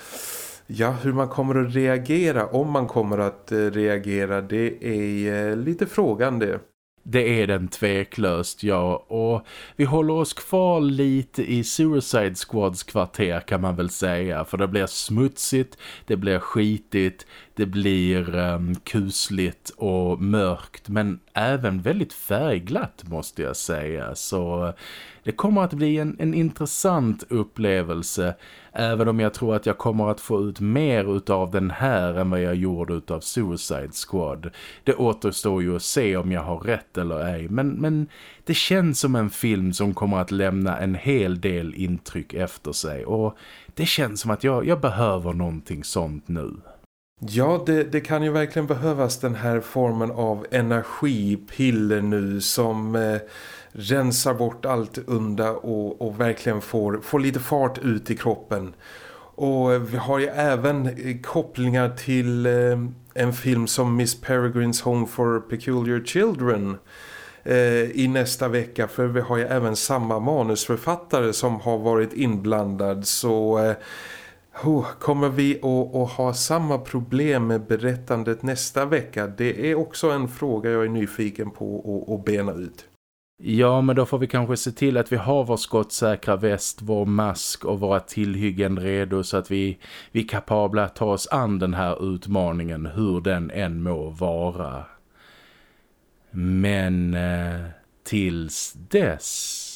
ja, hur man kommer att reagera, om man kommer att eh, reagera, det är eh, lite frågande. Det det är den tveklöst, ja. Och vi håller oss kvar lite i Suicide Squads kvarter kan man väl säga. För det blir smutsigt, det blir skitigt, det blir um, kusligt och mörkt. Men även väldigt färgglatt måste jag säga. Så eh, det kommer att bli en, en intressant upplevelse även om jag tror att jag kommer att få ut mer av den här än vad jag gjorde av Suicide Squad. Det återstår ju att se om jag har rätt eller ej men, men det känns som en film som kommer att lämna en hel del intryck efter sig och det känns som att jag, jag behöver någonting sånt nu. Ja, det, det, kan ju verkligen behövas den här formen av energipiller nu som eh, rensar bort allt unda och, och verkligen får, får lite fart ut i kroppen. Och vi har ju även eh, kopplingar till eh, en film som Miss Peregrines Home for Peculiar Children eh, i nästa vecka. För vi har ju även samma manusförfattare som har varit inblandad. Så oh, kommer vi att, att, ha samma problem med berättandet nästa vecka? Det är också en fråga jag är nyfiken på att, att bena ut. Ja, men då får vi kanske se till att vi har vår skottsäkra väst, vår mask och våra tillhyggen redo så att vi, vi är kapabla att ta oss an den här utmaningen hur den än må vara. Men eh, tills dess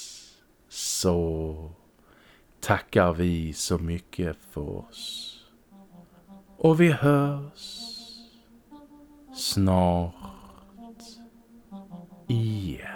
så tackar vi så mycket för oss. Och vi hörs snart igen.